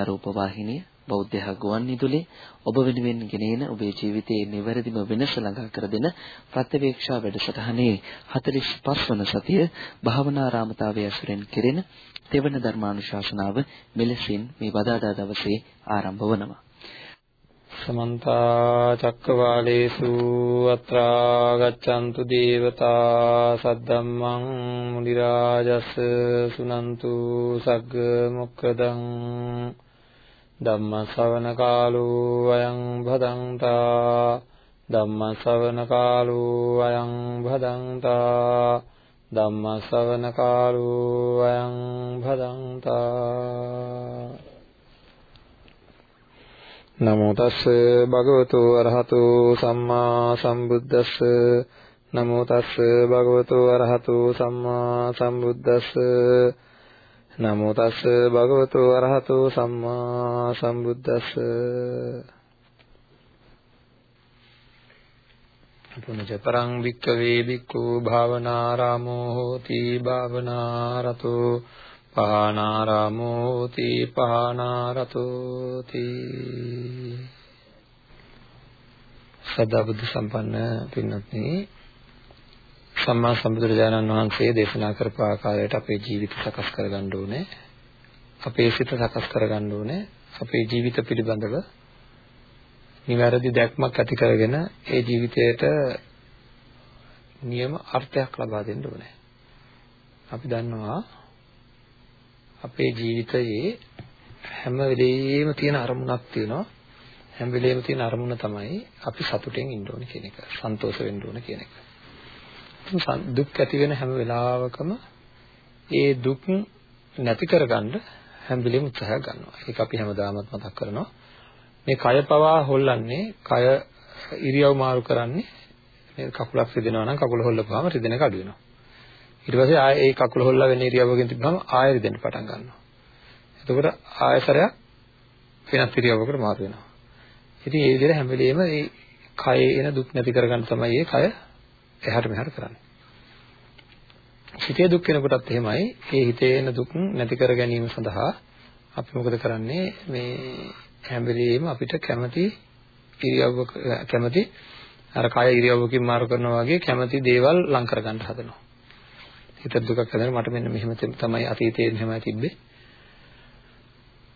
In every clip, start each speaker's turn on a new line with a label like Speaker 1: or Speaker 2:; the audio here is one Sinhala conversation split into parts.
Speaker 1: බෞද්ධ රූප වාහිනිය බෞද්ධ ගුවන් විදුලි ඔබ වෙනුවෙන් ගෙනෙන ඔබේ ජීවිතයේ නිවැරදිම වෙනස ළඟා කර දෙන ප්‍රත්‍යවේක්ෂා වැඩසටහනේ 45 වන සතිය භාවනාරාමතාවය ඇසුරෙන් කෙරෙන තෙවන ධර්මානුශාසනාව මෙලෙසින් මේ බදාදා දවසේ ආරම්භ වනවා.
Speaker 2: සමන්ත චක්කවාලේසු අත්‍රා ගච්ඡන්තු දේවතා සද්දම්මං මුනි රාජස් සුනන්තු සග්ග මොක්කදං ධම්ම ශ්‍රවණ කාලෝ අයං භදංතා ධම්ම ශ්‍රවණ කාලෝ අයං භදංතා ධම්ම ශ්‍රවණ කාලෝ අයං භදංතා නමෝ තස්ස භගවතු අරහතු සම්මා සම්බුද්දස්ස නමෝ තස්ස භගවතු අරහතු සම්මා සම්බුද්දස්ස නමෝ තස්ස භගවතු අරහතු සම්මා සම්බුද්දස්ස. පුනජ පරං වික්කවේ වික්ඛු භාවනාරාමෝ හෝති භාවනාරතු පහනාරාමෝ හෝති පහනාරතෝ තී සදා බුද්ධ සම්පන්න පින්වත්නි සම්මා සම්බුදුරජාණන් වහන්සේ දේශනා කරපු ආකාරයට අපේ ජීවිත සකස් කරගන්න ඕනේ. අපේ සිත සකස් කරගන්න ඕනේ. අපේ ජීවිත පිළිබඳව නිවැරදි දැක්මක් ඇති කරගෙන ඒ ජීවිතයට නියම අර්ථයක් ලබා දෙන්න ඕනේ. අපි දන්නවා අපේ ජීවිතයේ හැම වෙලෙම තියෙන අරමුණක් තියෙනවා. හැම වෙලෙම තියෙන අරමුණ තමයි අපි සතුටෙන් ඉන්න ඕනේ කියන එක. සන්තෝෂ වෙන්න ඕනේ කියන එක. දුක් ඇති වෙන හැම වෙලාවකම ඒ දුක් නැති කරගන්න හැම වෙලෙම උත්සාහ ගන්නවා. ඒක අපි හැමදාමත් මතක් කරනවා. මේ කය පවා හොල්ලන්නේ කය ඉරියව් මාරු කරන්නේ මේ කකුලක් රිදෙනවා නම් කකුල හොල්ලපුවාම රිදෙන එක අඩු වෙනවා. ඊට පස්සේ ආයේ ඒ කකුල හොල්ලා වෙන ඉරියව්වකින් තිබ්බම ආයෙ රිදෙන්න පටන් ගන්නවා. එතකොට ආයසරයක් වෙනත් ඉරියව්වකට මාරු වෙනවා. ඉතින් ඒ විදිහට හැම වෙලෙම මේ කයේ එන දුක් නැති කරගන්න තමයි මේ කය එහාට මෙහාට කරන්නේ. හිතේ දුක් වෙනකොටත් එහෙමයි. ඒ හිතේ එන දුක් නැති කර ගැනීම සඳහා අපි මොකද කරන්නේ? මේ හැම වෙලෙම අපිට කැමති ඉරියව්වක කැමති අර කය ඉරියව්වකින් මාරු කරනවා වගේ කැමති දේවල් ලං කරගන්න හදනවා. හිත දුකක් හැදෙන මට මෙන්න මෙහෙම තමයි අතීතයේ මෙහෙමයි තිබ්බේ.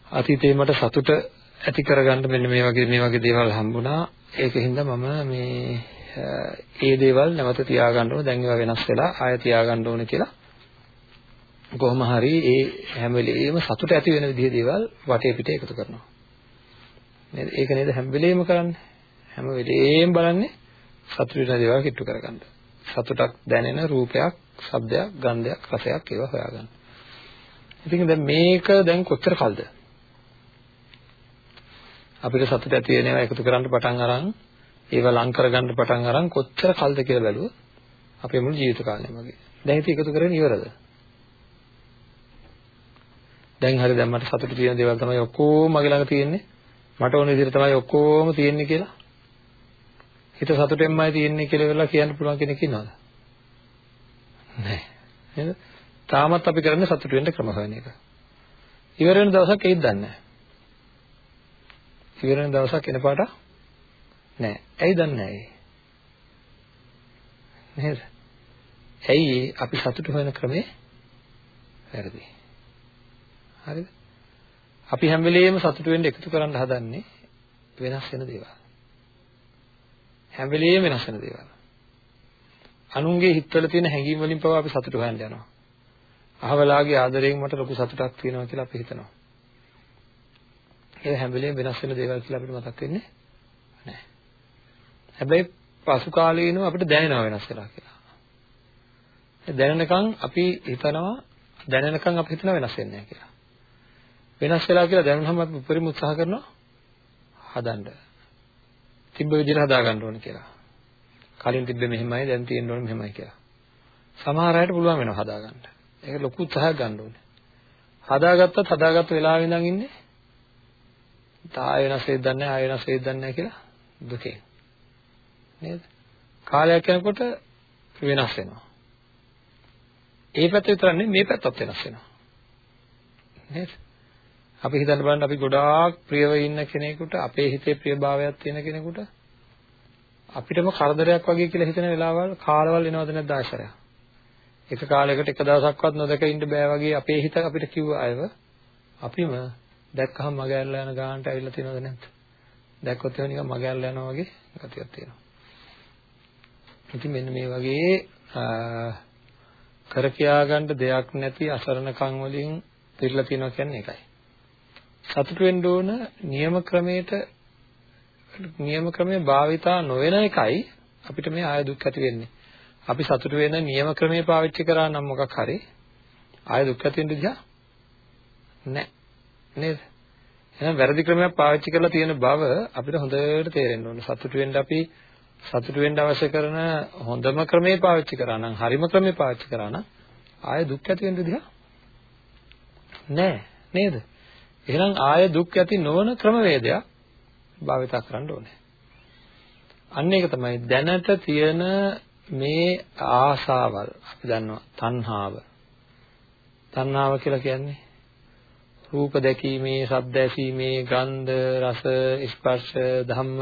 Speaker 2: අතීතයේ මට සතුට ඇති කරගන්න මෙන්න මේ වගේ මේ වගේ දේවල් හම්බුණා. ඒකින්ද මම මේ ඒ දේවල් නැවත තියාගන්න ඕන. දැන් ඒවා වෙනස් වෙලා ආය තියාගන්න ඕන කියලා. කොහොම හරි ඒ හැම වෙලෙම සතුට ඇති වෙන විදිහේ දේවල් වටේ පිටේ එකතු කරනවා. නේද? ඒක නේද හැම වෙලෙම කරන්නේ? හැම වෙලෙම බලන්නේ සතුට වෙන දේවල් කිට්ටු කරගන්න. සතුටක් දැනෙන රූපයක් ශබ්දයක් ගන්ධයක් රසයක් ඒවා හොයාගන්න. ඉතින් දැන් මේක දැන් කොච්චර කල්ද? අපිට සතුට ඇති වෙන ඒවා එකතු කරන්න පටන් අරන් ඒව ලං කරගන්න පටන් අරන් කොච්චර කල්ද කියලා බැලුවොත් අපේ මුළු ජීවිත කාලෙම වගේ. දැන් ඉතින් එකතු කරගෙන ඉවරද? දැන් හරි දැන් මට සතුටු තියෙන දේවල් තමයි ඔක්කොම මගේ ළඟ තියෙන්නේ. මට ඕන විදිහට තමයි ඔක්කොම තියෙන්නේ කියලා. හිත සතුටෙන්මයි තියෙන්නේ කියලා වෙලා කියන්න පුළුවන් කෙනෙක් ඉන්නවද? නැහැ. නේද? තාමත් අපි කරන්නේ සතුටු වෙන්න ක්‍රම හොයන එක. ඉවර වෙන දවසක් ඒත් දන්නේ නැහැ. ඉවර වෙන දවසක් එනපාට නෑ. ඇයි දන්නේ නැහැ? නේද? ඇයි අපි සතුට හොයන ක්‍රමේ වැරදි. හරිද? අපි හැම වෙලෙම සතුට වෙන්න එකතු කරන්න හදන්නේ වෙනස් වෙන දේවල්. හැම වෙලෙම වෙනස් වෙන දේවල්. අනුන්ගේ හිතවල තියෙන හැඟීම් වලින් පවා අපි සතුට හොයන්න යනවා. අහවලාගේ ආදරයෙන් මට ලොකු සතුටක් තියෙනවා කියලා අපි හිතනවා. ඒ හැම වෙලෙම වෙනස් වෙන දේවල් කියලා අපිට මතක් වෙන්නේ නැහැ. හැබැයි පසු කාලීනව අපිට දැනෙනවා වෙනස් වෙලා කියලා. දැනෙනකන් අපි හිතනවා දැනෙනකන් අපි හිතනවා වෙනස් වෙන්නේ නැහැ කියලා. වෙනස් වෙලා කියලා දැනුනහම අපි උපරිම උත්සාහ කරනවා හදන්න. තිබ්බ විදිහට හදා ගන්න ඕනේ කියලා. කලින් තිබ්බේ මෙහෙමයි දැන් තියෙන්න ඕනේ මෙහෙමයි කියලා. සමහර අයට පුළුවන් වෙනවා හදා ගන්න. ඒක ලොකු උත්සාහයක් ගන්න ඕනේ. හදාගත්තත් හදාගත්ත වෙලාවෙ ඉඳන් ඉන්නේ තාය වෙනස් වෙද්දක් නැහැ ආය වෙනස් වෙද්දක් නැහැ කියලා දුකේ. නේද? කාලයක් යනකොට වෙනස් වෙනවා. ඒ පැත්ත විතරක් නෙමෙයි මේ පැත්තත් වෙනස් වෙනවා. නේද? අපි හිතන්න බලන්න අපි ගොඩාක් ප්‍රියව ඉන්න කෙනෙකුට අපේ හිතේ ප්‍රියභාවයක් තියෙන කෙනෙකුට අපිටම කරදරයක් වගේ කියලා හිතන වෙලාවල් කාලවල් එනවද නැද්ද ආශ්‍රය? එක කාලයකට එක දවසක්වත් නොදක ඉන්න බෑ වගේ අපේ හිත අපිට කිව්ව අයව අපිම දැක්කහම මග ඇරලා යන ගානට ඇවිල්ලා තියෙනවද නැද්ද? දැක්කොත් එහෙම නිකන් මග ඇරලා යනවා වගේ ගතියක් තියෙනවා. ඉතින් මෙන්න මේ වගේ කර කියා ගන්න දෙයක් නැති අසරණකම් වලින් පිරලා තියෙනවා කියන්නේ ඒකයි. සතුට වෙන්න ඕන නියම ක්‍රමයට නියම ක්‍රමයේ භාවිතා නොවන එකයි අපිට මේ ආය දුක් ඇති වෙන්නේ. අපි සතුට වෙන නියම ක්‍රමයේ පාවිච්චි කරා නම් මොකක් හරි ආය දුක් ඇති වෙන්න දිහා නැහැ. නේද? එහෙනම් වැරදි ක්‍රමයක් පාවිච්චි කරලා තියෙන බව අපිට හොඳට තේරෙන්න ඕනේ. සතුට වෙන්න අපි සතුට වෙන්න අවශ්‍ය කරන හොඳම ක්‍රමේ පාවිච්චි කරා නම් හරිම ක්‍රමේ පාවිච්චි කරා නම් ආය දුක් ඇති වෙන්න දිහා නෑ නේද? එහෙනම් ආය දුක් ඇති නොවන ක්‍රමවේදයක් භාවිත කරන්න ඕනේ. අන්න ඒක තමයි දැනට තියෙන මේ ආසාවල් අපි දන්නවා තණ්හාව. තණ්හාව කියලා කියන්නේ රූප දැකීමේ, ශබ්ද ඇසීමේ, ගන්ධ, රස, ස්පර්ශ, ධම්ම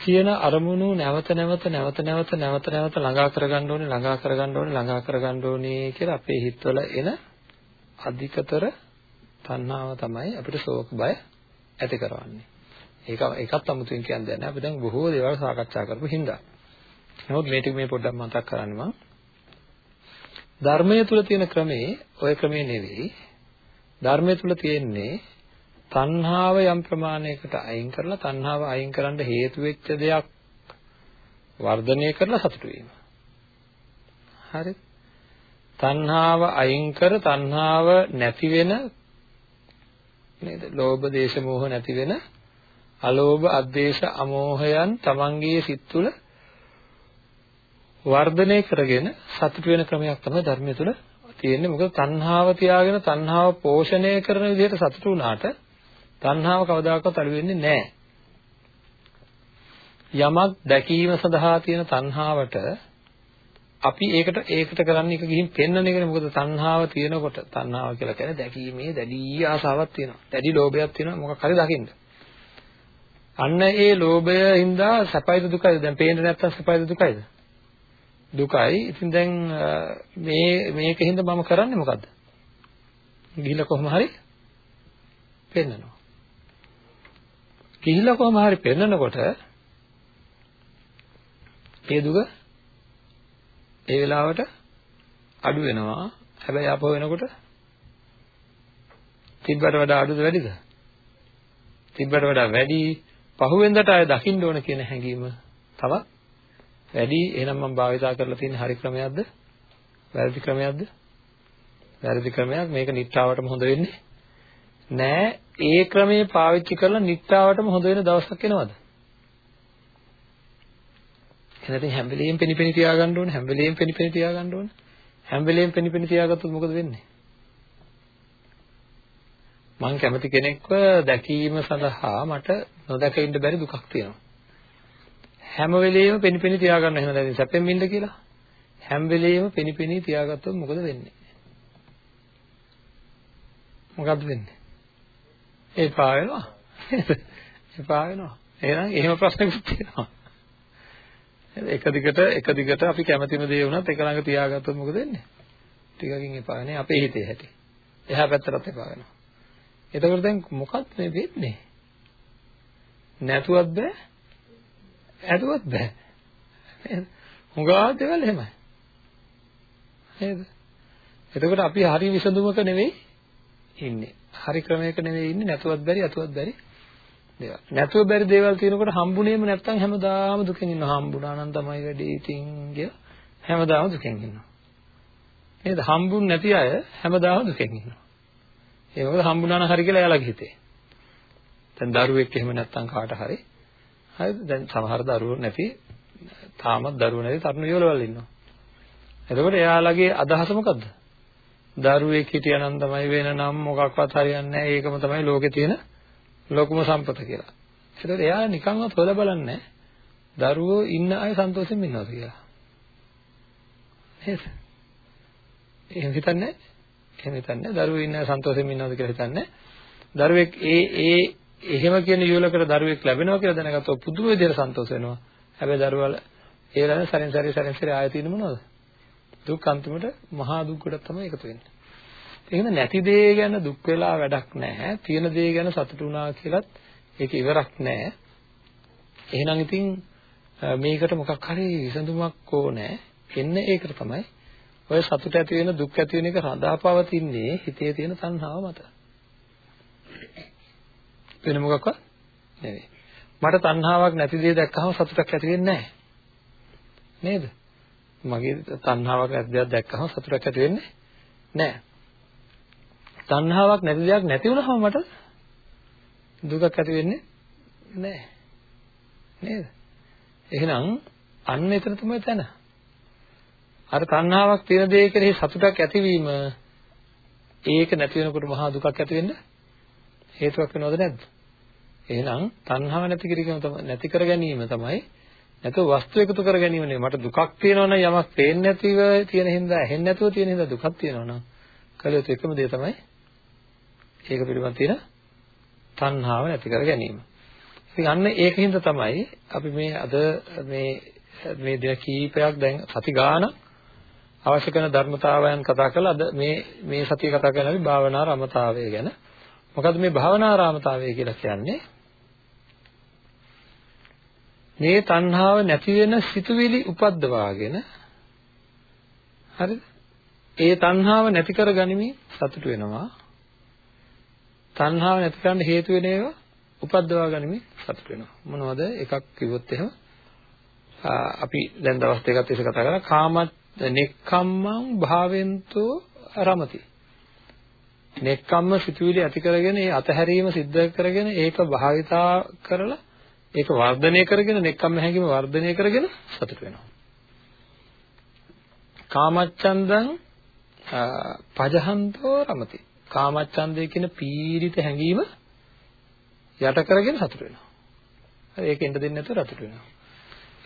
Speaker 2: කියන අරමුණු නැවත නැවත නැවත නැවත නැවත නැවත ළඟා කරගන්න ඕනේ ළඟා කරගන්න ඕනේ ළඟා කරගන්න ඕනේ කියලා අපේ හිතවල එන අධිකතර තණ්හාව තමයි අපිට ශෝක බය ඇති කරවන්නේ. ඒක ඒකත් අමුතුවෙන් කියන්න දෙයක් නෑ. අපි දැන් බොහෝ දේවල් සාකච්ඡා කරපු හින්දා. නමුත් මේ ටික මේ පොඩ්ඩක් මතක් කරන්න මම. ධර්මයේ තුල තියෙන ක්‍රමේ ওই ක්‍රමේ නෙවෙයි. ධර්මයේ තුල තියෙන්නේ තණ්හාව යම් ප්‍රමාණයකට අයින් කරලා තණ්හාව අයින් කරන්න හේතු වෙච්ච දෙයක් වර්ධනය කරලා සතුටු වීම. හරි. තණ්හාව අයින් කර තණ්හාව නැති වෙන නේද? ලෝභ, දේශ, මෝහ නැති වෙන අලෝභ, අද්වේෂ, අමෝහයන් තමන්ගේ සිත් තුළ වර්ධනය කරගෙන සතුට වෙන ක්‍රමයක් තමයි ධර්මය තුළ තියෙන්නේ. මොකද තණ්හාව තියාගෙන තණ්හාව පෝෂණය කරන විදිහට සතුට වුණාට තණ්හාව කවදාකවත් අඩු වෙන්නේ නැහැ. යමක් දැකීම සඳහා තියෙන තණ්හාවට අපි ඒකට ඒකට කරන්නේ එක ගිහින් පෙන්වන එකනේ. මොකද තණ්හාව තියෙනකොට තණ්හාව කියලා කියන්නේ දැකීමේ දැඩි ආසාවක් තියෙනවා. දැඩි ලෝභයක් තියෙනවා. මොකක් හරි දකින්න. අන්න ඒ ලෝභය හින්දා සැපයිද දුකයිද? දැන් පේන්නේ නැත්තම් සැපයිද දුකයිද? දුකයි. ඉතින් දැන් මේ මේකින්ද මම කරන්නේ මොකද්ද? ගිහිල්ලා කොහොම හරි පෙන්නනවා. ගිහිල්ලා කොහොම හරි පෙන්නකොට ඒ දුක ඒ වෙලාවට අඩු වෙනවා. හැබැයි ආපහු වෙනකොට තිබ්බට වඩා අඩුද වැඩිද? තිබ්බට වඩා වැඩි පහුවෙන්දට ආය දකින්න ඕන කියන හැඟීම තවත් වැඩි. එහෙනම් මම භාවිතා කරලා තියෙන හරි ක්‍රමයක්ද? වැරදි ක්‍රමයක්ද? වැරදි ක්‍රමයක්. මේක නිට්ටාවටම හොඳ වෙන්නේ නෑ. ඒ ක්‍රමයේ පාවිච්චි කරලා නිට්ටාවටම හොඳ වෙන දවසක් එනවද? එහෙනම් හැම වෙලෙම පෙනිපෙනි තියාගන්න ඕනේ හැම වෙලෙම පෙනිපෙනි තියාගන්න ඕනේ. හැම වෙලෙම පෙනිපෙනි තියාගත්තොත් මොකද වෙන්නේ? මම කැමති කෙනෙක්ව දැකීම සඳහා මට නොදැක ඉන්න බැරි දුකක් තියෙනවා. හැම වෙලෙම පෙනිපෙනි තියාගන්න එහෙම දැන් සැපෙන් ඉන්න කියලා. හැම වෙලෙම පෙනිපෙනි තියාගත්තොත් මොකද වෙන්නේ? මොකද්ද වෙන්නේ? එපා වෙනවා එපා වෙනවා එහෙනම් එහෙම ප්‍රශ්නකුත් තියෙනවා එක දිගට එක දිගට අපි කැමතිම දේ වුණත් එක ළඟ තියාගත්තොත් මොකද වෙන්නේ? ටිකකින් එපා වෙන්නේ අපේ හිතේ හැටි. එහා පැත්තටත් එපා වෙනවා. එතකොට දැන් මොකක්ද මේ වෙන්නේ? නැතුවත් බෑ. ඇතුවත් බෑ. නේද? හුඟා දේවල් එහෙමයි. නේද? එතකොට අපි හරි විසඳුමක නෙවෙයි ඉන්නේ. හරි ක්‍රමයක නෙවෙයි ඉන්නේ නැතුවත් බැරි අතුවත් බැරි දේවල්. නැතුව බැරි දේවල් තියෙනකොට හම්බුනේම නැත්තම් හැමදාම දුකෙන් ඉන්නවා. හම්බුණා නම් තමයි වැඩේ ඉතින් කියලා හැමදාම දුකෙන් ඉන්නවා. නේද? හම්බුන් නැති අය හැමදාම දුකෙන් ඉන්නවා. ඒ මොකද හම්බුණා නම් හරි කියලා එයාලගේ හිතේ. දැන් දරුවෙක් එහෙම නැත්තම් කාට හරි හරිද? දැන් සමහර දරුවෝ නැති තාමත් දරුවෝ නැති තරුණ යෝලවල් ඉන්නවා. එතකොට එයාලගේ අදහස මොකද්ද? දරුවෙක් හිටියනම් තමයි වෙන නම් මොකක්වත් හරියන්නේ නැහැ. ඒකම තමයි ලෝකේ තියෙන ලොකුම සම්පත කියලා. ඒකට එයා නිකන්වත් හොයලා බලන්නේ දරුවෝ ඉන්න අය සන්තෝෂෙන් ඉන්නවද කියලා. නේද? එහෙම හිතන්නේ එහෙම හිතන්නේ. දරුවෝ ඉන්න සන්තෝෂයෙන් ඉන්නවද කියලා හිතන්නේ. දරුවෙක් ඒ ඒ එහෙම කියන යුවලකට දරුවෙක් ලැබෙනවා කියලා දැනගත්තොත් පුදුම විදිහට සන්තෝෂ වෙනවා. හැබැයි දරුවල ඒ වෙලාවේ සැරෙන් සැරේ සැරෙන් සැරේ ආයෙ තියෙන මොනවද? දුක් අන්තිමට මහා දුක් කොට තමයි එකතු වෙන්නේ. එහෙම නැති දේ ගැන දුක් වෙලා වැඩක් නැහැ. තියෙන දේ ගැන සතුටු වුණා කියලත් ඒක ඉවරක් නැහැ. එහෙනම් ඉතින් මේකට මොකක් හරි විසඳුමක් ඕනේ. එන්නේ ඒකට තමයි ඔය සතුට ඇති වෙන දුක් ඇති වෙන එක රඳාපවතින්නේ හිතේ තියෙන තණ්හාව මත. වෙන මොකක්වත් නෙවෙයි. මට තණ්හාවක් නැති දේ දැක්කහම සතුටක් ඇති වෙන්නේ නැහැ. නේද? මගේ තණ්හාවක් නැති දෙයක් දැක්කහම සතුටක් ඇති වෙන්නේ නැහැ. තණ්හාවක් නැති දෙයක් නැති වුණාම මට දුකක් ඇති වෙන්නේ නැහැ. නේද? එහෙනම් අන්න එතන තමයි තැන. අර තණ්හාවක් තියෙන දේ කෙරෙහි සතුටක් ඇතිවීම ඒක නැති වෙනකොට මහා දුකක් ඇති වෙන්න හේතුවක් වෙනවද නැද්ද? එහෙනම් තණ්හාව නැති කිරීම තමයි නැති කර ගැනීම තමයි නැත්නම් වස්තු එකතු කර ගැනීම නෙවෙයි. මට දුකක් තියෙනවා නම් යමක් පේන්නේ නැතිව තියෙන හින්දා ඇහෙන්නේ නැතුව තියෙන හින්දා දුකක් තියෙනවා නම් කලියුත් එකම දේ තමයි ඒක පිළිබඳ තියෙන තණ්හාව නැති කර ගැනීම. ඉතින් අන්න ඒකින්ද තමයි අපි මේ අද මේ මේ දින කීපයක් දැන් සති ගාන අවශ්‍ය කරන ධර්මතාවයන් කතා කරලා අද මේ මේ සතිය කතා කරන්නේ භාවනා රමතාවය ගැන. මොකද මේ භාවනා රාමතාවය කියලා කියන්නේ මේ තණ්හාව නැති වෙන සිතුවිලි උපද්දවාගෙන හරිද? ඒ තණ්හාව නැති කර ගනිමින් සතුට වෙනවා. තණ්හාව නැති කරන්න හේතු වෙන ඒවා උපද්දවා ගනිමින් සතුට වෙනවා. මොනවද? එකක් කිව්වොත් එහෙම අපි දැන් දවස් දෙකක් තිස්සේ කතා කරා කාමත් නෙක්ඛම්මං භාවෙන්තෝ රමති. නෙක්ඛම්ම සිතුවිලි ඇති කරගෙන ඒ අතහැරීම සිද්ධ කරගෙන ඒක භාවිතා කරලා ඒක වර්ධනය කරගෙන නෙක්ඛම්ම හැඟීම වර්ධනය කරගෙන සතුට වෙනවා. කාමච්ඡන්දං පජහන්තෝ රමති. කාමච්ඡන්දය කියන පීඩිත හැඟීම යට කරගෙන සතුට වෙනවා. හරි ඒක එන්න දෙන්නේ නැතුව සතුට වෙනවා.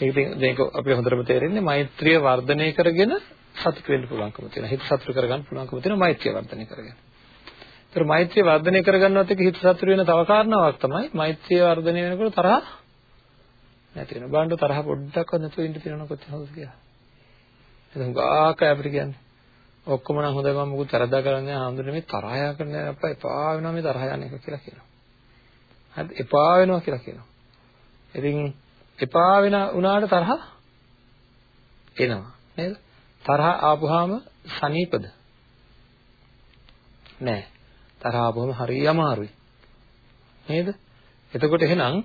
Speaker 2: ඒක මේක අපිට හොඳටම තේරෙන්නේ මෛත්‍රිය වර්ධනය කරගෙන සතුට වෙන්න පුළුවන්කම තියෙනවා. හිත සතුට කරගන්න පුළුවන්කම තියෙනවා මෛත්‍රිය වර්ධනය කරගෙන. ඒතර මෛත්‍රිය වර්ධනය කරගන්නවත් එක්ක හිත සතුට වෙන තව කාරණාවක් තමයි මෛත්‍රිය වර්ධනය වෙනකොට තරහ නැති වෙනවා. බලන්න තරහ පොඩ්ඩක්වත් නැතුව ඉන්න තියෙනවා කොච්චර හොඳද කියලා. එතන ගාක අපිට කියන්නේ ඔක්කොම නම් හොඳයි මම මොකුත් තරදා කරන්නේ ආන්දරේ මේ තරහා කරන්න අප්පා එපා වෙනවා මේ තරහා යන එක කියලා කියනවා. හරි එපා වෙනවා කියලා කියනවා. ඉතින් එපා වෙන උනාට තරහ එනවා නේද? තරහ ආපුවාම සනීපද? නෑ. තරහ ආපුවම හරිය අමාරුයි. නේද? එතකොට එහෙනම්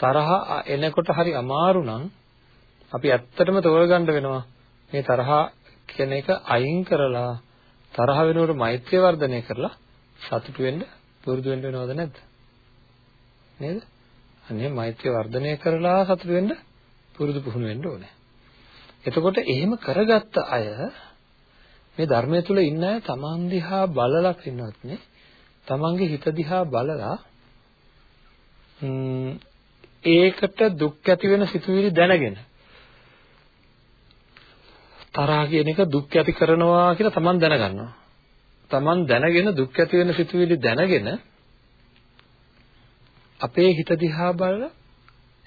Speaker 2: තරහ එනකොට හරි අමාරු නම් අපි ඇත්තටම තෝරගන්න වෙනවා මේ තරහා කියන එක අයින් කරලා තරහ වෙනකොට මෛත්‍රිය වර්ධනය කරලා සතුටු වෙන්න පුරුදු වෙන්න වෙනවද නැද්ද? නේද? අනේ මෛත්‍රිය වර්ධනය කරලා සතුටු වෙන්න පුරුදු පුහුණු වෙන්න ඕනේ. එතකොට එහෙම කරගත්ත අය මේ ධර්මය තුල ඉන්න අය තමන් දිහා බලලා ඉන්නවත් නේ. තමන්ගේ හිත දිහා බලලා ඒකට දුක් ඇති වෙන සිතුවිලි දැනගෙන තරහා කියන එක දුක් ඇති කරනවා කියලා Taman දැනගන්නවා. Taman දැනගෙන දුක් ඇති වෙන සිතුවිලි දැනගෙන අපේ හිත දිහා බලලා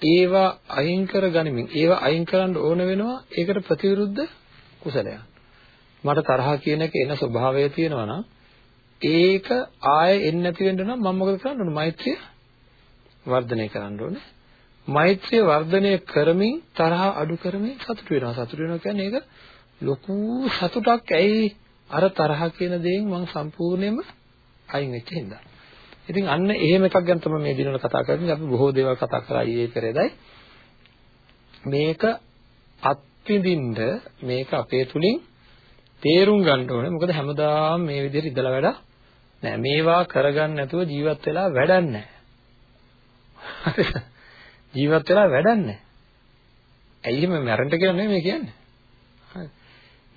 Speaker 2: ඒවා අයින් කර ගනිමින් ඒවා අයින් කරන්න ඕන වෙනවා ඒකට ප්‍රතිවිරුද්ධ කුසලයක්. මට තරහා කියන එක එන ස්වභාවය තියෙනවා නම් ඒක ආයෙ එන්නේ නැති වෙන්න නම් මම මොකද කරන්න ඕනේ? මෛත්‍රිය වර්ධනය කරන්න ඕනේ. මෛත්‍රිය වර්ධනය කරමින් තරහ අඩු කරමින් සතුට වෙනවා. සතුට වෙනවා කියන්නේ ඒක ලොකු සතුටක් ඇයි අර තරහ කියන දේෙන් මම සම්පූර්ණයෙන්ම අයින් වෙච්ච හින්දා. ඉතින් අන්න එහෙම එකක් ගැන තමයි මේ දිනවල කතා කරන්නේ. අපි බොහෝ දේවල් කතා කරා ඊයේ පෙරේදයි. මේක අත්විඳින්න මේක අපේ තුලින් තේරුම් ගන්න ඕනේ. මොකද හැමදාම මේ විදිහට ඉඳලා වැඩ නෑ. මේවා කරගන්න නැතුව ජීවත් වෙලා වැඩක් නෑ. ජීවත් වෙලා වැඩක් නෑ. ඇයි මේ මැරෙන්න කියලා නෙමෙයි කියන්නේ.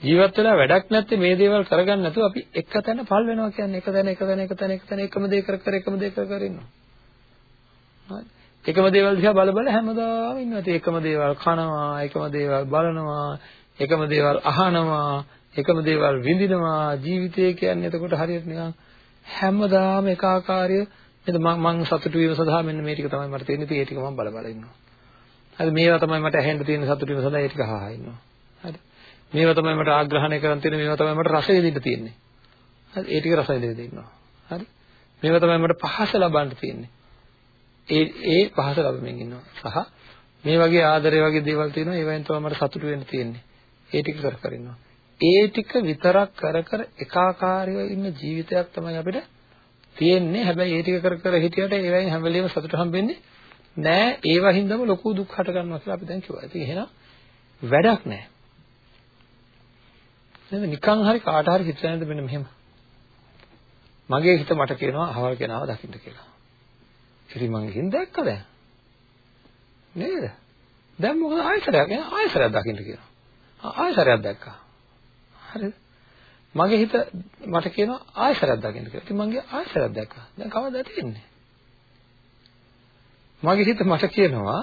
Speaker 2: ජීවත් වෙලා වැඩක් නැත්තේ මේ දේවල් කරගන්න නැතුව අපි එක තැන පල් වෙනවා කියන්නේ එක තැන එක තැන එක තැන එක තැන එකම දේ කර කර එකම දේ කර කර ඉන්නවා. හරි. එකම දේවල් දිහා බල බල හැමදාම ඉන්නවා. ඒ එකම දේවල් කනවා, එකම දේවල් බලනවා, එකම දේවල් අහනවා, එකම දේවල් විඳිනවා ජීවිතය කියන්නේ එතකොට හරියට නිකන් හැමදාම එක ආකාරය නේද? මම මං සතුටු වීම සඳහා මෙන්න මේ ටික තමයි මට තියෙන්නේ. ඉතින් ඒ ටික මම බල බල ඉන්නවා. හරි මේවා තමයි මට ඇහෙන්න තියෙන සතුටු වීම සඳහා ඒ ටික අහා ඉන්නවා. හරි. මේවා තමයි මට ආග්‍රහණය කරන් තියෙන්නේ මේවා තමයි මට රස විඳින්න තියෙන්නේ. හරි ඒ ටික රස විඳින්න ඉන්නවා. හරි. මේවා තමයි මට පහස ලබන්න තියෙන්නේ. ඒ ඒ පහස ලැබෙමින් ඉන්නවා. සහ මේ වගේ ආදරය වගේ දේවල් තියෙනවා ඒවෙන් තමයි මට සතුටු වෙන්න තියෙන්නේ. ඒ ටික කර කර ඉන්නවා. ඒ ටික විතරක් කර කර එකාකාරීව ඉන්න ජීවිතයක් තමයි අපිට තියෙන්නේ හැබැයි ඒ ටික කර කර හිටියට ඒවෙන් හැම වෙලෙම සතුට හම්බෙන්නේ නෑ ඒවා හින්දාම ලොකු දුක් හට ගන්නවා කියලා අපි දැන් කිව්වා. ඉතින් එහෙනම් වැඩක් නෑ. නේද නිකන් හරි කාට හරි හිතන්නේ මෙන්න මෙහෙම. මගේ හිත මට කියනවා අහවල් කෙනාව දකින්න කියලා. ඉතින් මං ගිහින් දැක්ක දැන්. නේද? දැන් මොකද ආයතරයක් ආයතරයක් දකින්න කියනවා. ආයතරයක් දැක්කා. හරිද? මගේ හිත මට කියනවා ආයතරයක් දකින්න කියලා. ඉතින් මං ගියා ආයතරයක් දැක්කා. දැන් කවදාද තියෙන්නේ? මගේ හිත මට කියනවා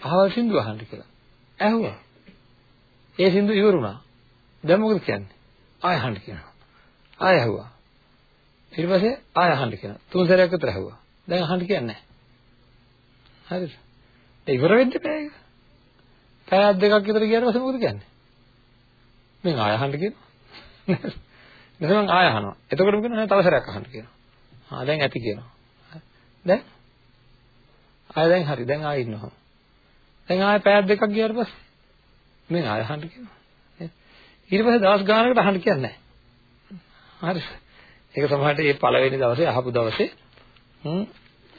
Speaker 2: අහවල් සින්දු අහන්න කියලා. ඇහුවා. ඒ සින්දු ඉවරුණා. දැන් මොකද කියන්නේ? ආය අහන්න කියනවා. ආය ඇහුවා. ඊට පස්සේ ආය අහන්න කියනවා. තුන් සැරයක් විතර ඇහුවා. දැන් අහන්න කියන්නේ නැහැ. හරිද? ඒ ඉවර වෙන්න බෑ ඒක. පැයක් දෙකක් විතර ගියාට පස්සේ මොකද කියන්නේ? මම ආය අහන්න කියනවා. නැත්නම් මම ආය අහනවා. එතකොට මොකද නෑ තව සැරයක් අහන්න කියනවා. ආ දැන් ඇති කියනවා. දැන් ආය දැන් හරි දැන් ආය ඉන්නවා. දැන් ආය පැයක් දෙකක් ගියාට පස්සේ මම ආය අහන්න කියනවා. ඊට පස්සේ දවස් ගානකට අහන්න කියන්නේ නැහැ. හරි. ඒක සමහරට මේ පළවෙනි දවසේ අහපු දවසේ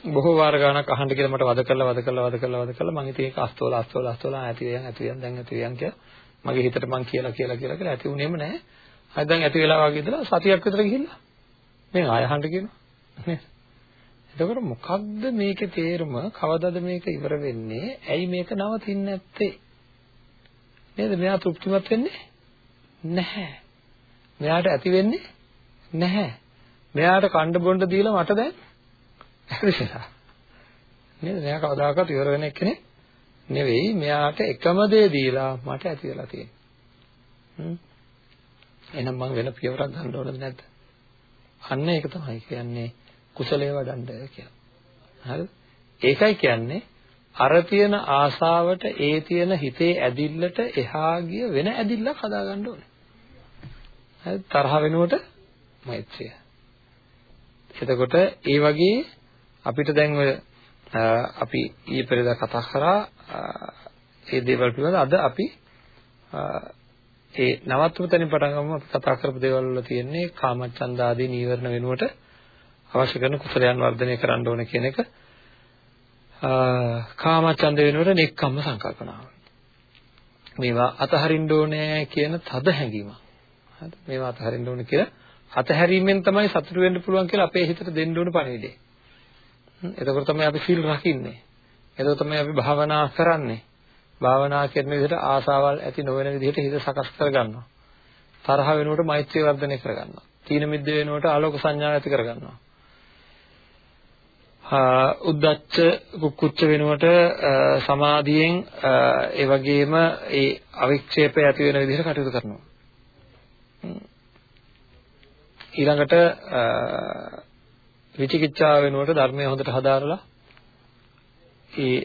Speaker 2: බොහෝ වාර ගානක් අහන්න කියලා මට වද කරලා වද කරලා වද කරලා වද කරලා මම ඉතින් ඒක අස්තෝල අස්තෝල අස්තෝල ඇති වෙයන් ඇති වෙයන් දැන් ඇති වෙයන් කියලා මගේ හිතට මං කියලා කියලා කියලා කියලා ඇති වුණේම නැහැ. හරි දැන් ඇති වෙලා වගේ ඉඳලා සතියක් විතර ගිහිල්ලා මේ ආය අහන්න කියනවා. නේද? එතකොට මොකක්ද මේකේ තේරුම? කවදාද මේක ඉවර වෙන්නේ? ඇයි මේක නවතින්නේ නැත්තේ? නේද? මෙයා තෘප්තිමත් වෙන්නේ නැහැ. මෙයාට ඇති වෙන්නේ නැහැ. මෙයාට කණ්ඩ බොණ්ඩ දීලා මට දැන් ඇවිස්සලා. නේද? මෙයා කවදාකවත් ඉවර වෙන එක්කෙනෙක් නෙවෙයි. මෙයාට එකම දේ දීලා මට ඇති වෙලා තියෙන්නේ. හ්ම්. එහෙනම් මම වෙන පියවරක් ගන්න ඕනද නැද්ද? අන්න ඒක තමයි කියන්නේ කුසලයේ වඩන්න කියලා. හරිද? ඒකයි කියන්නේ අර තියෙන ආසාවට ඒ තියෙන හිතේ ඇදිල්ලට එහා ගිය වෙන ඇදිල්ලක් හදාගන්න ඕනේ. හරි තරහ වෙනුවට මෛත්‍රිය. එතකොට ඒ වගේ අපිට දැන් ඔය අපි ඊයේ පෙරේදා කතා කරා ඒ දේවල් පිළිබඳව අද අපි ඒ නවත්වපු තැනින් පටන් ගමු අපි කතා කරපු දේවල් වල තියෙන්නේ කාමච්ඡන්ද ආදී නීවරණ වෙනුවට අවශ්‍ය කරන කුසලයන් වර්ධනය කරන්න ඕන කියන එක කාමච්ඡන්ද වෙනුවට නෙක්ඛම්ම සංකල්පනාව. මේවා අතහරින්න ඕනේ කියන තද හැඟීම. හරිද? මේවා අතහරින්න ඕනේ කියලා අතහැරීමෙන් තමයි සතුට වෙන්න පුළුවන් කියලා අපේ හිතට දෙන්න ඕන පණිවිඩය. එතකොට තමයි අපි සීල් රකින්නේ. එතකොට තමයි අපි භාවනා කරන්නේ. භාවනා කරන විදිහට ආසාවල් ඇති නොවන විදිහට හිත සකස් කරගන්නවා. තරහ වෙනුවට මෛත්‍රිය වර්ධනය කරගන්නවා. තීන මිද්ද වෙනුවට ආලෝක සංඥා ඇති කරගන්නවා. උද්දච්ච කුක්කුච්ච වෙනුවට සමාධියෙන් ඒ වගේම ඒ අවික්ෂේපය ඇති වෙන විදිහට කටයුතු කරනවා. ඊළඟට විචිකිච්ඡාව වෙනුවට ධර්මය හොඳට හදාරලා ඒ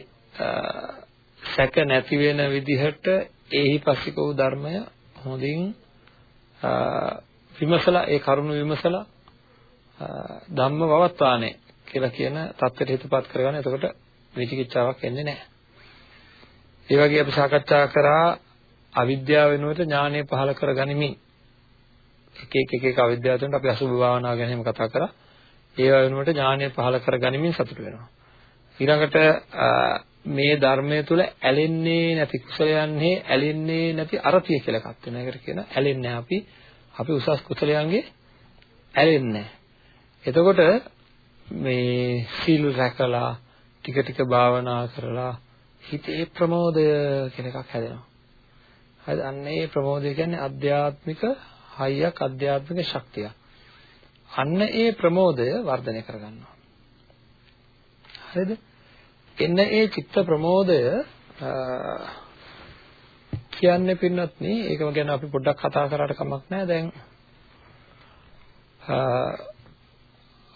Speaker 2: සැක නැති වෙන විදිහට ඒහි පස්සික වූ ධර්මය හොඳින් විමසලා ඒ කරුණු විමසලා ධම්ම වවත්වානේ කියලා කියන தත්ත්වයට හිතපත් කරගන්න. එතකොට විචිකිච්ඡාවක් එන්නේ නැහැ. ඒ වගේ අපි සාකච්ඡා කරා අවිද්‍යාව වෙනුවට ඥානය පහළ කරගනිමින් එක එක එක එක අවිද්‍යාව තුනට අපි අසුභ භාවනාව ගැන එහෙම කතා කරා. ඒවා වෙනුවට ඥානය පහළ කරගනිමින් සතුට වෙනවා. ඊළඟට මේ ධර්මය තුල ඇලෙන්නේ නැති කුසලයන්හි ඇලෙන්නේ නැති අරතිය කියලා එකක් වෙනවා. ඒකට කියන ඇලෙන්නේ අපි අපි උසස් කුසලයන්ගේ ඇලෙන්නේ එතකොට මේ සීල් රැකලා ටික ටික භාවනා කරලා හිතේ ප්‍රමෝදය කියන එකක් හැදෙනවා. හරිද? අන්න ඒ ප්‍රමෝදය කියන්නේ අධ්‍යාත්මික හයියක් අධ්‍යාත්මික ශක්තියක්. අන්න ඒ ප්‍රමෝදය වර්ධනය කරගන්නවා. හරිද? එන්න ඒ චිත්ත ප්‍රමෝදය කියන්නේ පින්නත් නේ ඒකම ගැන අපි පොඩ්ඩක් කතා කරාට කමක් නැහැ දැන්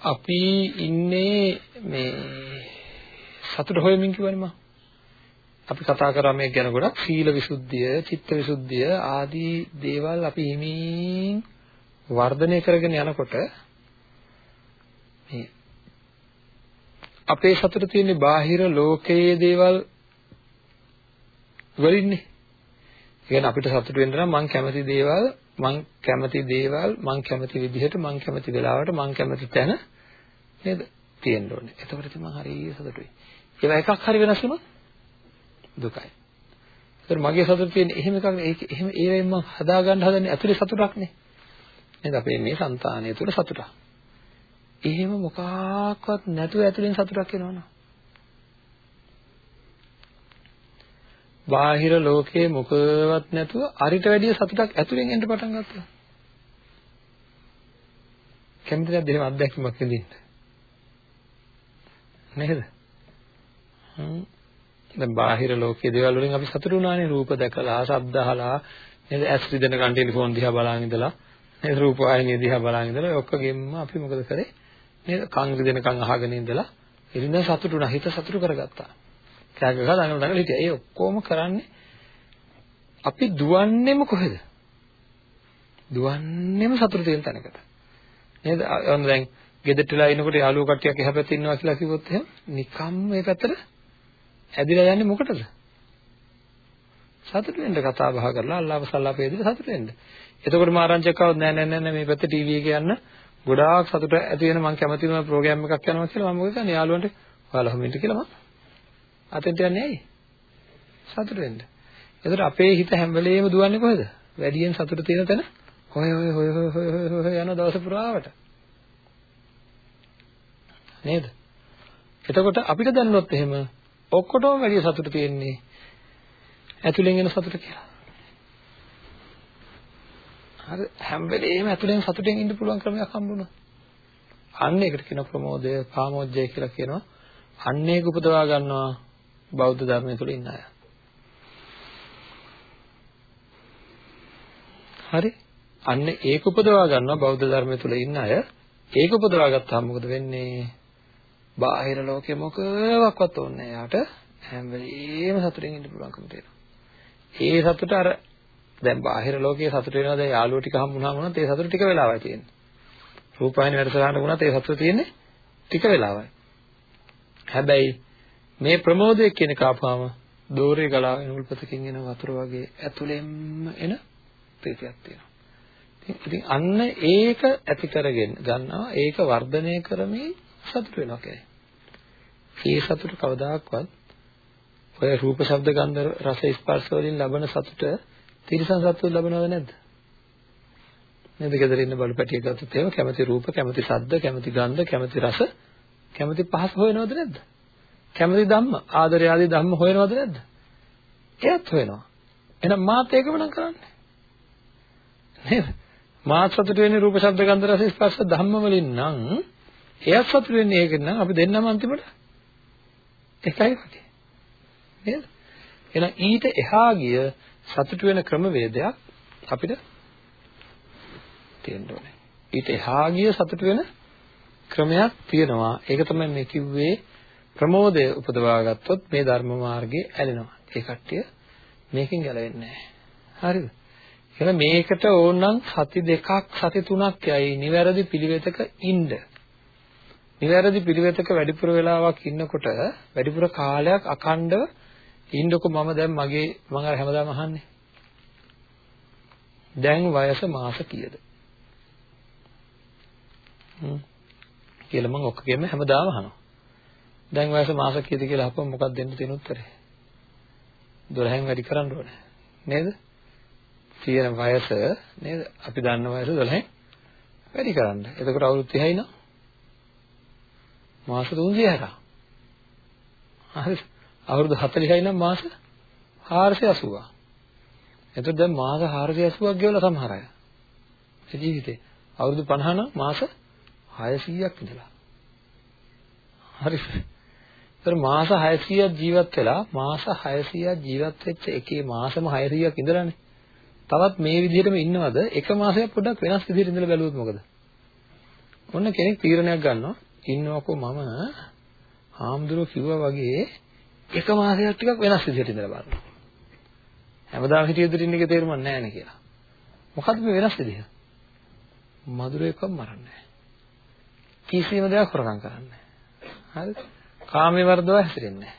Speaker 2: අපි ඉන්නේ මේ සතුට හොයමින් කියවනේ මම අපි කතා කරා මේ ගැන ගොඩක් සීල විසුද්ධිය, චිත්ත විසුද්ධිය ආදී දේවල් අපි හිමින් වර්ධනය කරගෙන යනකොට මේ අපේ සතුට තියෙන්නේ බාහිර ලෝකයේ දේවල් වලින්නේ. ඒ කියන්නේ අපිට සතුට වෙන්න නම් මං කැමති දේවල් මං කැමති දේවල් මං කැමති විදිහට මං කැමති වෙලාවට මං කැමති තැන නේද තියෙන්න ඕනේ. එතකොට ඉතින් මං හරිය සතුටුයි. ඒවා එකක් හරි වෙනස් වුණොත් දුකයි. ඒතර මගේ සතුට තියෙන්නේ එහෙම එකක් ඒක එහෙම ඒවෙන් මං හදාගන්න හදන්නේ ඇතුලේ සතුටක් නේ. නේද අපේ මේ సంతානය තුළ සතුටක්. එහෙම මොකක්වත් නැතුව ඇතුලෙන් සතුටක් එනවනේ. බාහිර ලෝකයේ මොකවත් නැතුව අරිට වැඩිය සතුටක් ඇතුලෙන් එන්න පටන් ගත්තා. කැමතිද එහෙම අත්දැකීමක් විඳින්න? නේද? හ්ම් දැන් බාහිර ලෝකයේ දේවල් වලින් අපි සතුටු වුණානේ රූප දැකලා, ශබ්ද අහලා, නේද? ඇස් රිදෙන කන් ටෙලිෆෝන් දිහා බලන් ඉඳලා, නේද? රූප වාහිනිය දිහා බලන් ඉඳලා ඔක්කොගෙම අපි මොකද කරේ? නේද? කන් රිදෙන කන් අහගෙන ඉඳලා ඉරින්ද සතුටු වුණා. හිත සතුටු කරගත්තා. කෑග ගහ දඟල දඟල හිටියා. ඒ ඔක්කොම කරන්නේ අපි දුවන්නේම කොහෙද? දුවන්නේම සතුට තියෙන තැනකට. නේද? ඔන්න දැන් ගෙදරට වෙලා ඉනකොට යාළුවෝ කට්ටියක් එහා පැත්තේ ඉන්නවා කියලා කිව්වොත් එහෙම නිකම් මේ පැත්තට ඇදිලා යන්නේ මොකටද? සතුට වෙන්න කතා බහ කරලා අල්ලාප සල්ලාප වේදිලා සතුට වෙන්න. එතකොට මාරංචක් આવුත් නෑ නෑ නෑ මේ පැත්තේ ටීවී එකේ යන්න ගොඩාක් සතුට ඇති වෙන මම කැමතිම ප්‍රෝග්‍රෑම් එකක් යනවා කියලා මම මොකද කරන්නේ යාළුවන්ට ඔයාලා හොමින්ට කියලා මම අතෙන්ට යන්නේ ඇයි? සතුට වෙන්න. එතකොට අපේ හිත හැම වෙලේම දුවන්නේ කොහෙද? වැඩියෙන් සතුට තියෙන තැන හොය හොය හොය හොය හොය හොය යන දවස පුරාවට. නේද? එතකොට අපිට දැනුනොත් එහෙම ඔක්කොටම වැඩි සතුට තියෙන්නේ ඇතුලෙන් එන සතුට කියලා. හරි හැම වෙලේම ඇතුලෙන් සතුටෙන් ඉන්න පුළුවන් ක්‍රමයක් හම්බුණා. අන්න ඒකට කියන ප්‍රමෝදය, කාමෝජ්ජය කියලා කියනවා. අන්න ඒක උපදවා ගන්නවා බෞද්ධ ධර්මය තුළ ඉන්න අය. හරි? අන්න ඒක උපදවා ගන්නවා බෞද්ධ ධර්මය තුළ ඉන්න අය. ඒක උපදවා ගත්තාම මොකද වෙන්නේ? බාහිර ලෝකෙ මොකවත් ඕනේ නැහැ. යාට හැම වෙලෙම සතුටින් ඉන්න පුළුවන්කම තියෙනවා. ඒ සතුට අර දැන් බාහිර ලෝකයේ සතුට වෙනවා දැන් යාළුවෝ ටික හම්බුනහම වුණත් ඒ සතුට ටික වෙලාවයි තියෙන්නේ. රූපాయని වැඩසටහන වුණත් ඒ සතුට තියෙන්නේ ටික වෙලාවයි. හැබැයි මේ ප්‍රමෝදය කියන කාපාම දෝරේ ගලාගෙන උල්පතකින් එන වතුර වගේ ඇතුළෙන්ම එන ප්‍රීතියක් තියෙනවා. ඉතින් අන්න ඒක ඇති කරගෙන ගන්නවා ඒක වර්ධනය කරමින් සතුට වෙනවා කියන්නේ. ඒ සතුට කවදාකවත් ඔය රූප ශබ්ද ගන්ධ රස ස්පර්ශ වලින් ලබන සතුට තිරිසන් සතුට ලබනවද නැද්ද? නේද? ගෙදර ඉන්න බලු පැටියෙක් ගත්තොත් එහෙම කැමති රූප, කැමති ශබ්ද, කැමති ගන්ධ, කැමති රස, කැමති පහස හොයනවද නැද්ද? කැමති ධම්ම, ආදරය ආදී ධම්ම හොයනවද නැද්ද? ඒත් හොයනවා. එහෙනම් මාත් ඒකම නම් කරන්නේ. නේද? මාත් සතුට වෙන්නේ රූප, ශබ්ද, ගන්ධ, රස, ස්පර්ශ ධම්ම වලින් නම් එයාත් සතුට වෙන්නේ ඒකෙන් නම් අපි දෙන්නම අන්තිමට එකයි වගේ. නේද? එහෙනම් ඊට එහා ගිය සතුට වෙන ක්‍රමවේදයක් අපිට තියෙන්න ඕනේ. ඊට එහා ගිය සතුට වෙන ක්‍රමයක් තියෙනවා. ඒක තමයි මේ කිව්වේ ප්‍රමෝදය උපදවා ගත්තොත් මේ ධර්ම මාර්ගේ ඇලෙනවා. ඒ කට්ටිය මේකෙන් ගැලවෙන්නේ නැහැ. හරිද? එහෙනම් මේකට ඕනනම් සති දෙකක් සති තුනක් යයි නිවැරදි පිළිවෙතක ඉන්න. නිවැරදි පිළිවෙතක වැඩිපුර වෙලාවක් ඉන්නකොට වැඩිපුර කාලයක් අඛණ්ඩව ඉන්නකො මම දැන් මගේ මම අර හැමදාම අහන්නේ. දැන් වයස මාස කීයද? හ්ම් කියලා මම ඔක්කොගෙම හැමදාම අහනවා. දැන් වයස මාස කීයද කියලා අහපුවම මොකක්ද දෙන්න තියෙන උත්තරේ? 12න් වැඩි කරන්න ඕනේ. නේද? තියෙන වයස නේද? අපි දන්න වයස 12න් වැඩි කරන්න. එතකොට අවුරුදු 30යි නම් මාස 360. හරි. අවුරුදු 40යි නම් මාස 480. එතකොට දැන් මාස 480ක් ගෙවලා සමහර අය. ඒ ජීවිතේ. අවුරුදු 50 නම් මාස 600ක් ඉඳලා. හරි. ඒතර මාස 600ක් ජීවත් වෙලා මාස 600ක් ජීවත් වෙච්ච එකේ මාසෙම 600ක් ඉඳලානේ. තවත් මේ විදිහටම ඉන්නවද? එක මාසයක් පොඩ්ඩක් වෙනස් විදිහට ඉඳලා බැලුවොත් මොකද? ඔන්න කෙනෙක් තීරණයක් ගන්නවා. ඉන්නවකෝ මම හාමුදුරුවෝ කිව්වා වගේ එක මාසයක් ටිකක් වෙනස් විදිහට ඉඳලා බලන්න. හැමදාම හිටිය විදිහට ඉන්න එකේ තේරුමක් නැහැ නේ කියලා. මොකද්ද මේ වෙනස් විදිහ? මధుරයකම මරන්නේ කිසිම දෙයක් හොරකම් කරන්නේ හරිද? කාමයේ වර්ධව හැසිරෙන්නේ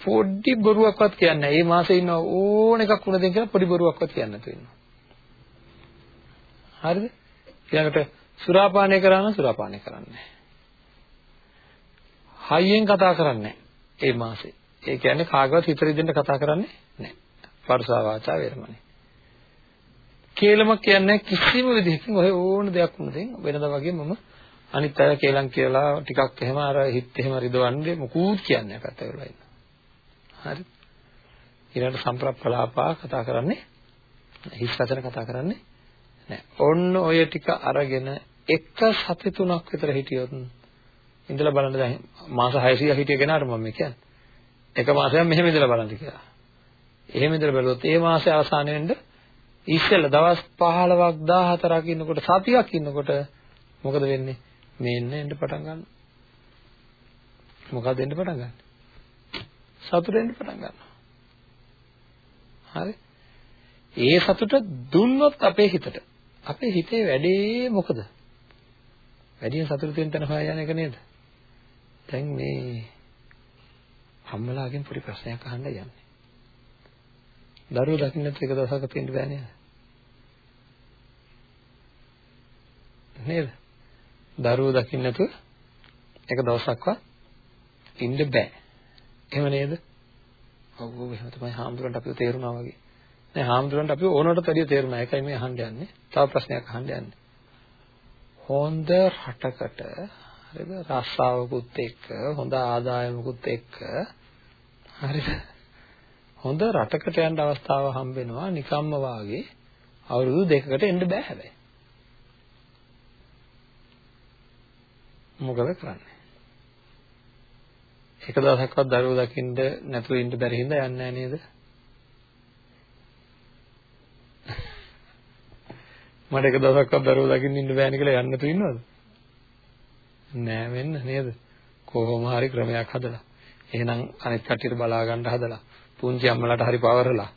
Speaker 2: පොඩි බොරුවක්වත් කියන්නේ නැහැ. මේ මාසේ ඉන්න ඕන එකක් වුණ දෙන්න කියලා පොඩි බොරුවක්වත් කියන්නේ නැතුව ඉන්නවා. හරිද? ඊළඟට සුරාපානය කරා නම් සුරාපානය කරන්නේ හයියෙන් කතා කරන්නේ ඒ මාසේ. ඒ කියන්නේ කාගවත් හිත රිදෙන්න කතා කරන්නේ නැහැ. පරසා වාචා වේරමණී. කේලමක් කියන්නේ කිසිම විදිහකින් ඔය ඕන දෙයක් වුණොත් වෙනදා වගේ මම අනිත් අය කේලම් කියලා ටිකක් එහෙම අර හිත එහෙම රිදවන්නේ මොකුත් කියන්නේ නැහැ පැත්ත වෙලා ඉන්න. හරි. ඊළඟට සම්ප්‍රප්පලාපා කතා කරන්නේ හිස් වචන කතා කරන්නේ නැහැ. ඔන්න ඔය ටික අරගෙන එක සති තුනක් විතර හිටියොත් ඉඳලා බලන්න දැන් මාස 600 හිටිය කෙනාට මම කියන්නේ. එක මාසයක් මෙහෙම ඉඳලා බලන්න කියලා. එහෙම ඉඳලා බැලුවොත් ඒ මාසේ අවසාන වෙන්න ඉස්සෙල්ලා දවස් 15ක් 14ක් ඉන්නකොට සතියක් ඉන්නකොට මොකද වෙන්නේ? මේන්න එන්න පටන් ගන්නවා. මොකද එන්න පටන් ගන්නේ? සතුට එන්න පටන් ගන්නවා. හරි? ඒ සතුට දුන්නොත් අපේ හිතට අපේ හිතේ වැඩේ මොකද? වැඩියෙන් සතුට තියෙන තැන හොයා යන එක නේද? දැන් මේ අම්මලාගෙන් පොඩි ප්‍රශ්නයක් අහන්න යන්නේ. දරුවෝ දකින්නත් එක දවසක තියෙන්න බෑ නේද? නේද? දරුවෝ දකින්න නැතුව එක දවසක්වත් ඉන්න බෑ. එහෙම නේද? ඔව් ඔව් එහෙම තමයි හාමුදුරන්ට අපිව තේරුණා වගේ. නෑ හාමුදුරන්ට අපිව ඕනකට වැඩිය තේරුණා. ඒකයි මේ අහන්න යන්නේ. තව ප්‍රශ්නයක් අහන්න යන්නේ. හොඳ රටකට හරිද? රස්සාවකුත් එක්ක, හොඳ ආදායමකුත් එක්ක හරිද? හොඳ රටකට යන්න අවස්ථාව හම්බ වෙනවා නිකම්ම වාගේ අවුරුදු දෙකකට එන්න බෑ හැබැයි. මොකද කරන්නේ? එක දවසක්වත් දරුවෝ දකින්න නැතුව ඉන්න බැරි හින්දා යන්නේ නැහැ නේද? මට එක දවසක්වත් දරුවෝ දකින්න ඉන්න බෑනේ කියලා යන්න තු ඉන්නවද? නෑ වෙන්න නේද? කොහොම හරි ක්‍රමයක් හදලා. එහෙනම් අනිත් කට්ටියට බලා ගන්න හදලා. පුංචි අම්මලාට හරි පවරලා.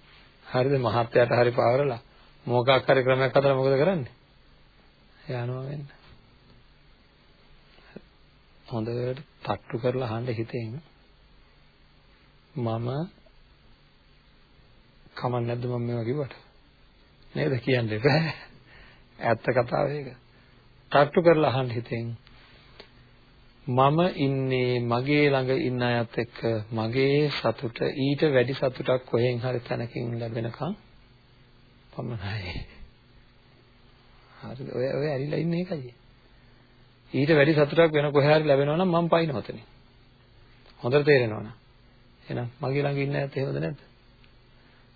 Speaker 2: හරිද? මහත්තයාට හරි පවරලා. මොකක් හරි ක්‍රමයක් හදලා මොකද කරන්නේ? යනවා වෙන්න. හොඳට තට්ටු කරලා අහන්න හිතෙන් මම කමක් නැද්ද මම මේවා කිව්වට නේද කියන්නේ බෑ ඇත්ත කතාව ඒක තට්ටු කරලා අහන්න හිතෙන් මම ඉන්නේ මගේ ළඟ ඉන්න අයත් එක්ක මගේ සතුට ඊට වැඩි සතුටක් කොහෙන් හරි තැනකින් ලැබෙනකම් පමණයි හරිද ඔය ඔය ඇරිලා ඉන්නේ ඒකයි ඊට වැඩි සතුටක් වෙන කොහේ හරි ලැබෙනවා නම් මම පයින් හොතනේ. හොඳට තේරෙනවා නම්. එහෙනම් මගේ ළඟ ඉන්න අයත් එහෙමද නැද්ද?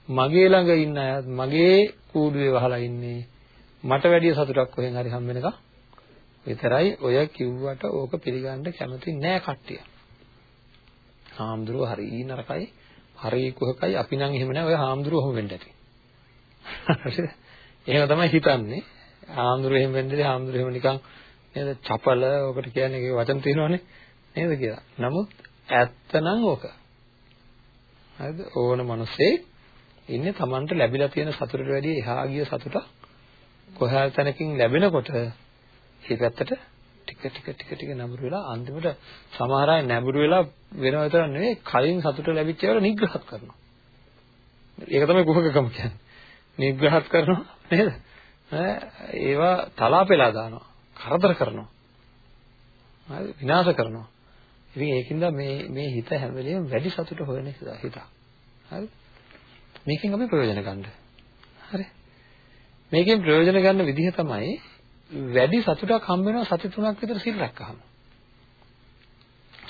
Speaker 2: මගේ ළඟ ඉන්න අයත් මගේ කූඩුවේ වහලා ඉන්නේ මට වැඩි සතුටක් කොහෙන් හරි හම් වෙනකම් විතරයි ඔය කිව්වට ඕක පිළිගන්න කැමති නෑ කට්ටිය. හාමුදුරුව හරි නරකයි හරි කුහකයි අපි නම් එහෙම නෑ ඔය හාමුදුරුව ඔහොම වෙන්න ඇති. හරිද? එහෙම තමයි හිතන්නේ. හාමුදුරුව එහෙම වෙන්නේ හාමුදුරුව එහෙම නිකන් නේද? චපල ඔකට කියන්නේ ඒකේ වචන තියෙනවනේ නේද කියලා. නමුත් ඇත්තනම් ඕක. හරිද? ඕන මිනිස්සේ ඉන්නේ Tamanට ලැබිලා තියෙන සතුටට වැඩිය එහා ගිය සතුට කොහේ තැනකින් ලැබෙනකොට මේ පැත්තට ටික ටික ටික ටික නැඹුරු වෙලා අන්තිමට සමහර අය නැඹුරු වෙලා වෙනව විතර නෙවෙයි කලින් සතුට ලැබිච්ච ඒවා නිග්‍රහත් කරනවා. ඒක තමයි කුහකකම කියන්නේ. නිග්‍රහත් කරනවා නේද? ඒවා තලාපෙලා දානවා. කරදර කරනවා. හරි විනාශ කරනවා. ඉතින් ඒකින්ද මේ මේ හිත හැම වෙලෙම වැඩි සතුට හොයන හිත. හරි? මේකෙන් අපි ප්‍රයෝජන ගන්න. හරි? මේකෙන් ප්‍රයෝජන ගන්න විදිහ තමයි වැඩි සතුටක් හම්බ වෙනවා සති තුනක් විතර සිල් රැක්කහම.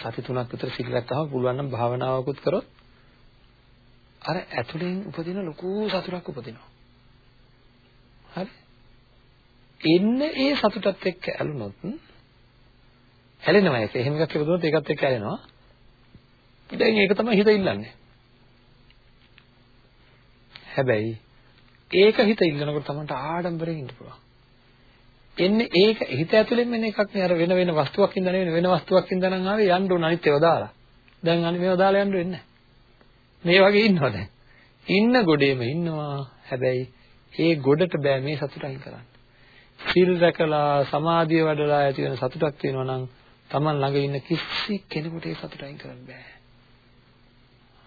Speaker 2: සති තුනක් විතර සිල් රැක්කහම පුළුවන් නම් භාවනාවකුත් කරොත් අර ඇතුලෙන් උපදින ලොකු සතුටක් උපදිනවා. හරි? එන්න ඒ සතුටත් එක්ක ඇලුනොත් ඇලෙනවා ඒක. එහෙම එකක් ඉපදුනොත් ඒකත් එක්ක ඇලෙනවා. දැන් ඒක තමයි හිත ඉල්ලන්නේ. හැබැයි ඒක හිත ඉල්ලනකොට තමයි ආඩම්බරයෙන් ඉන්න පුළුවන්. එන්නේ ඒක හිත ඇතුලෙන් එන එකක් නේ අර වෙන වෙන වස්තුවක් ඉඳන් නෙවෙයි වෙන වස්තුවක් ඉඳන් නම් ආවේ යන්න ඕන අනිත් ඒවා දාලා. දැන් අනිත් මේවා දාලා යන්න වෙන්නේ මේ වගේ ඉන්නවා දැන්. ඉන්න ගොඩේම ඉන්නවා. හැබැයි ඒ ගොඩට බෑ මේ සතුට අයින් කරන්න. සිල් රැකලා සමාධිය වඩලා ඇති වෙන සතුටක් තියෙනවා නම් Taman ළඟ ඉන්න කිසි කෙනෙකුට ඒ සතුට අයින් කරන්න බෑ.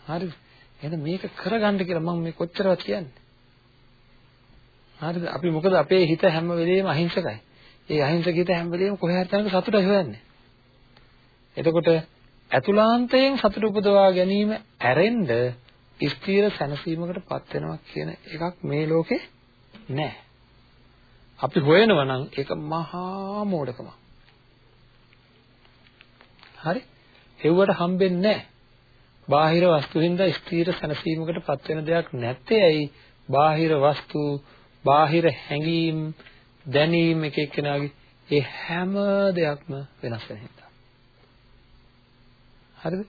Speaker 2: හරිද? එහෙනම් මේක කරගන්න කියලා මම මේ කොච්චරවත් කියන්නේ. හරිද? අපි මොකද අපේ හිත හැම වෙලෙම අහිංසකයි. ඒ අහිංසක හිත හැම වෙලෙම කොහේ හරි තැනක සතුටයි හොයන්නේ. එතකොට ඇතුලාන්තයෙන් සතුට උපදවා ගැනීම ඇරෙන්න ස්ථීර සැනසීමකටපත් වෙනවා කියන එකක් මේ ලෝකේ නැහැ. අපි හොයනවා නම් ඒක මහා මෝඩකමක්. හරි? හෙව්වට හම්බෙන්නේ නැහැ. බාහිර වස්තු හින්දා ස්ථීර සැනසීමකටපත් වෙන දෙයක් නැත්තේ ඇයි? බාහිර වස්තු, බාහිර හැඟීම්, දැනීම් එක එක්කෙනාගේ ඒ හැම දෙයක්ම වෙනස් වෙන හින්දා. හරිද?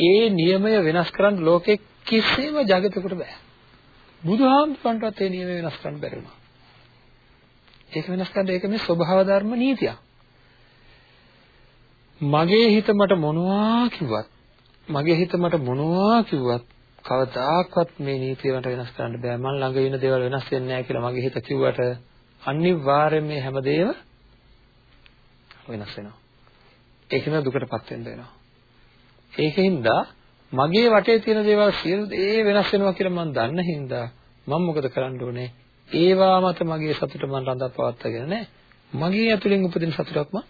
Speaker 2: ඒ නියමය වෙනස් කරන්න ලෝකේ කිසිම జగතෙකුට බෑ. බුදුහාමුදුරන්ටත් ඒ නියමය වෙනස් කරන්න බැරි වුණා. ඒක වෙනස් කරන්න ඒක මේ ස්වභාව ධර්ම නීතියක්. මගේ හිත මට මොනවා කිව්වත් මගේ හිත මට මොනවා කිව්වත් කවදාකවත් මේ නීතිය මට වෙනස් කරන්න බෑ. මන් ළඟ ඉන්න දේවල් වෙනස් වෙන්නේ නැහැ කියලා මගේ හිත කිව්වට අනිවාර්යයෙන් මේ හැමදේම වෙනස් වෙනවා. ඒකෙන් දුකටපත් වෙන්න වෙනවා. ඒකින්ද මගේ වටේ තියෙන දේවල් සියලු දේ වෙනස් වෙනවා කියලා මම දන්න හින්දා මම මොකද කරන්න ඕනේ? ඒවා මත මගේ සතුට මම රඳා පවත්වාගෙන නැහැ. මගේ ඇතුලෙන් උපදින සතුටක් මම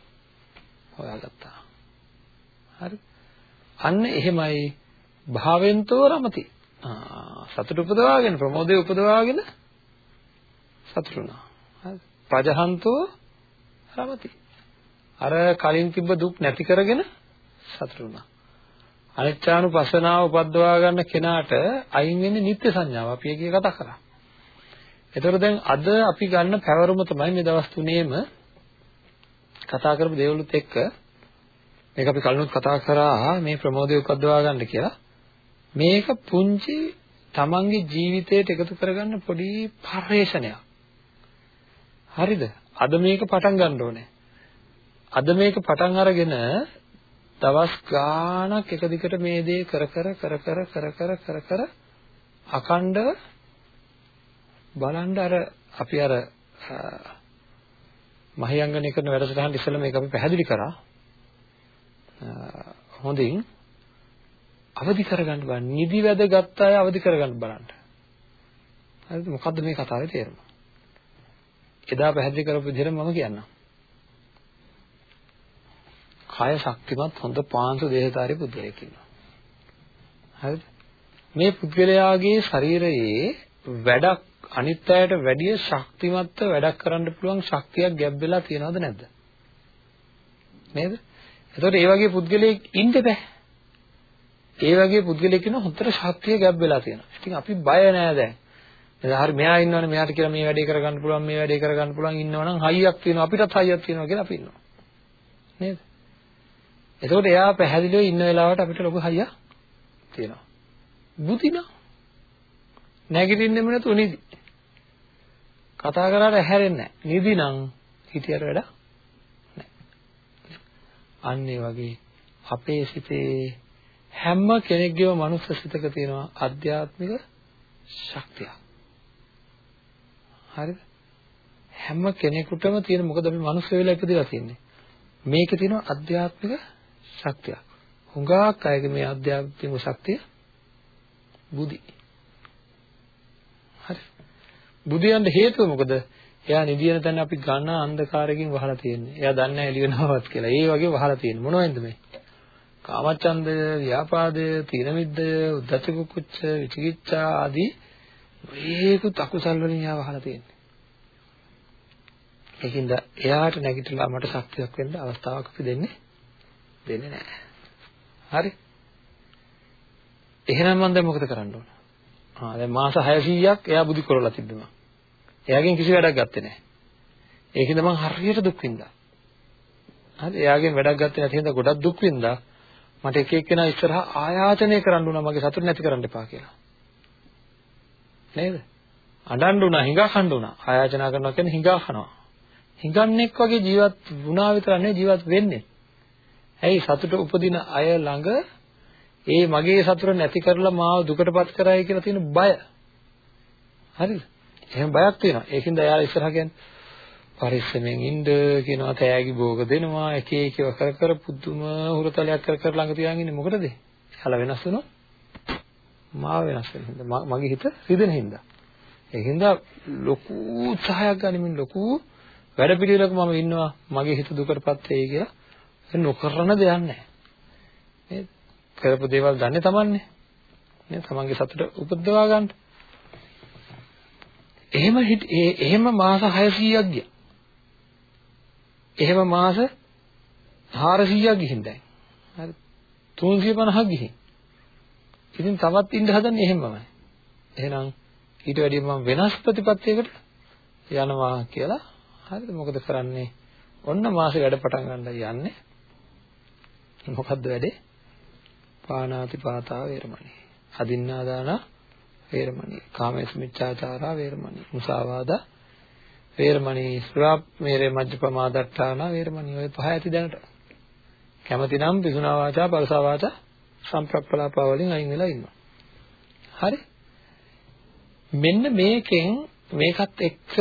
Speaker 2: හොයාගත්තා. හරි. අන්න එහෙමයි භාවෙන්තෝ රමති. සතුට උපදවාගෙන ප්‍රමෝදය උපදවාගෙන සතුට වුණා. හරි. ප්‍රජහන්තෝ රමති. අර කලින් තිබ්බ දුක් නැති කරගෙන සතුට වුණා. අනිත්‍යානුපස්සනාව උපද්දවා ගන්න කෙනාට අයින් වෙන්නේ නිත්‍ය සංඥාව. අපි ඒකේ කතා කරා. එතකොට දැන් අද අපි ගන්න පැවරුම තමයි මේ දවස් තුනේම කතා කරපු දේවලුත් එක්ක මේක අපි කලිනුත් කතා කරා මේ ප්‍රමෝදය උපද්දවා ගන්න කියලා. මේක පුංචි තමන්ගේ ජීවිතයට එකතු කරගන්න පොඩි පරිශ්‍රණයක්. හරිද? අද මේක පටන් ගන්න ඕනේ. අද මේක පටන් අරගෙන දවස් ගාණක් එක දිගට මේ දේ කර කර කර කර කර කර කර කර අකණ්ඩව බලන්න අර අපි අර මහියංගනය කරන වැඩසටහන ඉස්සෙල්ලා මේක අපි පැහැදිලි කරා හොඳින් අවදි කරගන්න බලන්න නිදි වැද ගත්ත අය අවදි කරගන්න බලන්න හරිද මොකද්ද මේ කතාවේ තේරුම එදා පැහැදිලි කරපු විදිහට මම කියන්නම් කය ශක්තිමත් හොඳ පාංශු දේහධාරී පුද්ගලයෙක් ඉන්නවා. හරිද? මේ පුද්ගලයාගේ ශරීරයේ වැඩක් අනිත් අයට වැඩිය ශක්තිමත්ව වැඩක් කරන්න පුළුවන් ශක්තියක් ගැබ් වෙලා තියෙනවද නැද්ද? නේද? එතකොට ඒ වගේ පුද්ගලයෙක් ඉන්න බෑ. ඒ වගේ පුද්ගලයෙක් ඉන්න හොඳට ශක්තිය ගැබ් වෙලා තියෙනවා. ඉතින් අපි බය නෑ දැන්. එදා හරි මෙයා ඉන්නවනේ මෙයාට කියලා මේ වැඩේ කරගන්න පුළුවන් මේ වැඩේ කරගන්න පුළුවන් ඉන්නවනම් හයියක් තියෙනවා අපිටත් හයියක් තියෙනවා කියලා අපි ඉන්නවා. නේද? එතකොට එයා පැහැදිලිව ඉන්න වෙලාවට අපිට ලොකු හයියක් තියෙනවා. බුදිනා. නැගිටින්නෙම නැතුව නිදි. කතා කරාට ඇහැරෙන්නේ නැහැ. නිදි නම් හිතියට වැඩ නැහැ. අන්න ඒ වගේ අපේ සිතේ හැම කෙනෙක්ගේම මනුස්ස සිතක තියෙනවා ආධ්‍යාත්මික ශක්තියක්. හරිද? හැම කෙනෙකුටම තියෙන මොකද අපි මනුස්ස වෙලා ඉපදලා තියෙන්නේ. මේකේ තියෙනවා ආධ්‍යාත්මික ශක්තියක්. හුඟක් අයගේ මේ අධ්‍යාත්මික ශක්තිය බුදි. හරි. බුදියන්ට හේතුව මොකද? එයා නිදින තැන අපි ඝන අන්ධකාරයෙන් වහලා තියෙන්නේ. එයා දන්නේ නැහැ එළිය වෙනවවත් කියලා. ඒ වගේ වහලා තියෙන්නේ. මොනවයින්ද මේ? කාමච්ඡන්දය, ව්‍යාපාදය, තීන මිද්දය, උද්ධච්ච කුච්ච, විචිකිච්ඡා ආදී මේකුත් අකුසල් වලින් එයා වහලා තියෙන්නේ. ඒකින්ද එයාට නැගිටලා මට ශක්තියක් වෙන්න අවස්ථාවක් අපි දෙන්නේ දෙන්නේ නැහැ. හරි? එහෙනම් මම දැන් මොකද කරන්න ඕන? ආ දැන් මාස 600ක් එයා බුදි කරලා තිබ්බම. එයාගෙන් කිසි වැඩක් ගත්තේ නැහැ. ඒකින්ද මම හරියට දුක් විඳා. හරි එයාගෙන් වැඩක් ගත්තේ නැති හින්දා ගොඩක් දුක් විඳා. මට එක එක්කෙනා ඉස්සරහා ආයාචනය කරන්න උනා මගේ සතුට නැති කරන්න එපා කියලා. නේද? අඬන්න උනා, හිඟා කන්න උනා. ආයාචනා කරනවා කියන්නේ හිඟා කනවා. හිඟන්නේක් වගේ ජීවත් වුණා විතර නෙවෙයි ජීවත් වෙන්නේ. ඇයි සතුට උපදින අය ළඟ ඒ මගේ සතුට නැති කරලා මාව දුකටපත් කරයි කියලා තියෙන බය. හරිද? එහෙම බයක් තියෙනවා. ඒකින්ද එයාලා ඉස්සරහ කියන්නේ පරිස්සමෙන් ඉන්න කියනවා තෑගි භෝග දෙනවා එක එක කර කර පුදුම හුරතලයක් කර කර ළඟ තියාගෙන ඉන්නේ මොකටද? එයාලා වෙනස් වෙනවා. මාව වෙනස් වෙන හින්දා මගේ හිත රිදෙන හින්දා. ඒ හින්දා ලොකු උත්සාහයක් ගනිමින් ලොකු වැඩ පිළිවෙලක මම ඉන්නවා මගේ හිත දුකටපත් වෙයි කියලා. ඒ නොකරන දෙයක් නැහැ. නේද? කරපු දේවල් දන්නේ Tamanne. නේද? Tamanගේ සතුට උපදවා ගන්න. එහෙම එහෙම මාස 600ක් ගියා. එහෙම මාස 400ක් ගිහින් දැන්. හරි. 350ක් ගිහින්. ඉතින් තවත් ඉන්න හදන්නේ එහෙමමයි. එහෙනම් ඊට වැඩිය මම වෙනස් ප්‍රතිපත්තියකට යනවා කියලා හරිද මොකද කරන්නේ? ඔන්න මාසේ වැඩ පටන් ගන්නයි යන්නේ. මොකද්ද වැඩේ? පාණාති පාතා වේරමණී. අදින්නා දාන වේරමණී. කාමේසු මිච්ඡාචාරා වේරමණී. මුසාවාදා වේරමණී. සුරා මේරේ මජ්ජපමාදට්ඨාන වේරමණී. ඔය පහ ඇති දැනට. කැමතිනම් පිසුනා වාචා පරසා වාචා සම්ප්‍රප්පලාපා වලින් අයින් වෙලා ඉන්නවා. හරි? මෙන්න මේකෙන් මේකත් එක්ක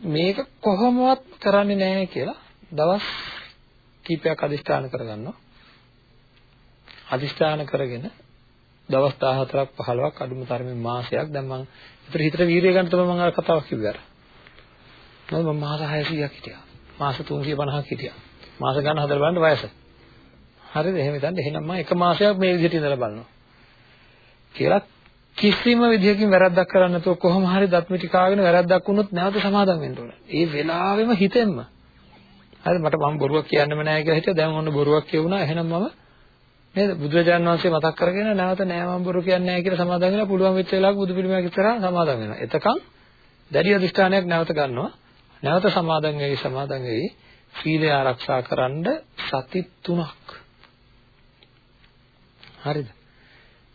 Speaker 2: මේක කොහොමවත් කරන්නේ නැහැ කියලා දවස් කීපයක් අදිස්ථාන කරගන්නවා. අදිස්ථාන කරගෙන දවස් 14ක් 15ක් අඩුම තරමේ මාසයක් දැන් මම විතර හිතට වීරිය ගන්න තමයි මම අර කතාවක් කිව්වේ අර. නේද මම මාස 600ක් හිටියා. මාස 350ක් හිටියා. මාස ගන්න හදලා බලන්න වයස. හරිද? එහෙම හිතන්න එහෙනම් මම එක මාසයක් මේ විදිහට ඉඳලා බලනවා. කියලා කිසිම විදිහකින් වැරද්දක් කරන්නේ නැතුව කොහොම හරි දත්මිටි කාගෙන වැරද්දක් වුණොත් නැවත සමාදම් වෙන්න ඕන. ඒ වෙලාවෙම හිතෙන්න. හරි මට මම බොරුවක් කියන්නෙම නැහැ කියලා හිතුවා. දැන් ඔන්න බොරුවක් කියුණා. එහෙනම් මම නේද බුදුරජාණන් වහන්සේ මතක් කරගෙන නැවත නෑ මම බොරු කියන්නේ නැහැ කියලා සමාදම් වෙලා පුළුවන් වෙච්ච වෙලාවක බුදු පිළිමයක් ඉස්සරහා සමාදම් වෙනවා. එතකන් දැඩි අධිෂ්ඨානයක් නැවත ගන්නවා. නැවත සමාදම් වෙයි සමාදම් වෙයි සීලය ආරක්ෂා කරන්න සති තුනක්. හරිද?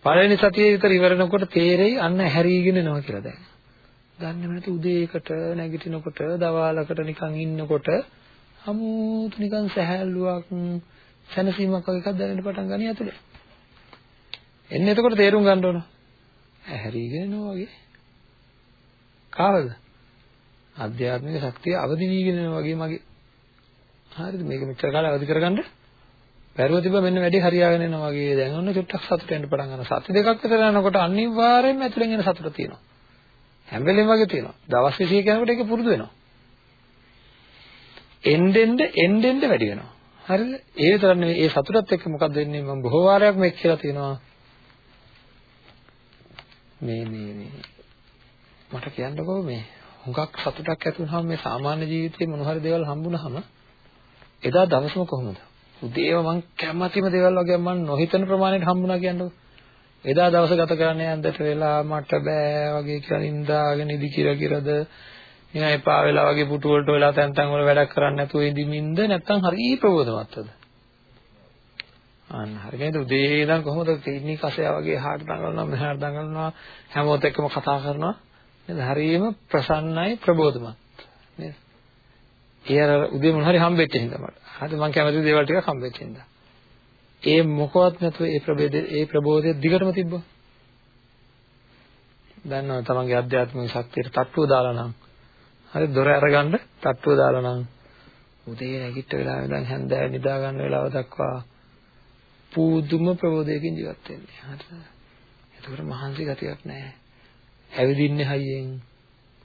Speaker 2: පළවෙනි සතියේ විතර ඉවරනකොට තේරෙයි අන්න හැරීගෙන එනවා කියලා දැන්. දන්නේම නැති උදේකට නැගිටිනකොට දවාලකට නිකන් ඉන්නකොට අමුතු නිකන් සැහැල්ලුවක් සැනසීමක් වගේ එකක් දැනෙන්න පටන් ගනී ඇතුලේ. එන්න එතකොට තේරුම් ගන්න ඕන. ඇහැරීගෙන යනවා වගේ. කාවද? ආධ්‍යාත්මික ශක්තිය අවදි වීගෙන යනවා වගේ මගේ. හරිද? මේක මෙච්චර කාලෙ අවදි කරගන්න බැරුව තිබ්බ මෙන්න වැඩි හරියාගෙන යනවා වගේ. දැන් ඔන්න චුට්ටක් සතුට වෙන්න පටන් ගන්නවා. සති දෙකක් විතර යනකොට අනිවාර්යයෙන්ම ඇතුලෙන් එන සතුට තියෙනවා. හැම වෙලෙම වගේ තියෙනවා. දවස් 20 යනකොට ඒක පුරුදු වෙනවා. එන්නෙන්ද එන්නෙන්ද වැඩි වෙනවා. හරිද? ඒ විතර නෙවෙයි ඒ සතුටත් එක්ක මොකක්ද වෙන්නේ මම බොහෝ වාරයක් මේක කියලා තියෙනවා. මේ මේ මේ මට කියන්නකෝ මේ හුඟක් සතුටක් ඇති වුනහම මේ සාමාන්‍ය ජීවිතේ මොන හරි දේවල් හම්බුනහම එදා දවසම කොහොමද? උදේව මං කැමැතිම දේවල් වගේ මං නොහිතන ප්‍රමාණයට හම්බුණා කියන්නකෝ. එදා දවස ගත කරන්නේ ඇඳට වෙලා මට බෑ වගේ කියලා නින්දාගෙන ඉදි කිර කිරද නිකන් එපා වෙලා වගේ පුටු වලට වෙලා තැන් තැන් වල වැඩක් කරන්නේ නැතුව ඉඳිමින්ද නැත්නම් හරි ප්‍රබෝධමත්ද? අන්න හරි නේද උදේ ඉඳන් කොහොමද කින්නි කසය වගේ හාට දඟලනවා මෙහාට දඟලනවා හැමෝත් එක්කම කතා කරනවා නේද හරියම ප්‍රසන්නයි ප්‍රබෝධමත් නේද? ඒ අර උදේ මොන හරි හම්බෙච්ච හින්දා මට. හරි මම කැමති දේවල් ටිකක් හම්බෙච්ච හින්දා. ඒ මොකවත් නැතුව ඒ ප්‍රබෝධය ඒ ප්‍රබෝධය දිගටම තිබ්බා. දන්නවා තමන්ගේ අධ්‍යාත්මික ශක්තියට තට්ටුව දාලා නම් හරි දොර අරගන්න තට්ටුව දාලා නම් උදේ නැගිට වෙලාව ඉඳන් හැන්දෑව නිදා ගන්න වෙලාව දක්වා පුදුම ප්‍රබෝධයකින් ජීවත් වෙන්නේ. හරිද? ඒකට මහන්සි ගතියක් නැහැ. ඇවිදින්නේ හයියෙන්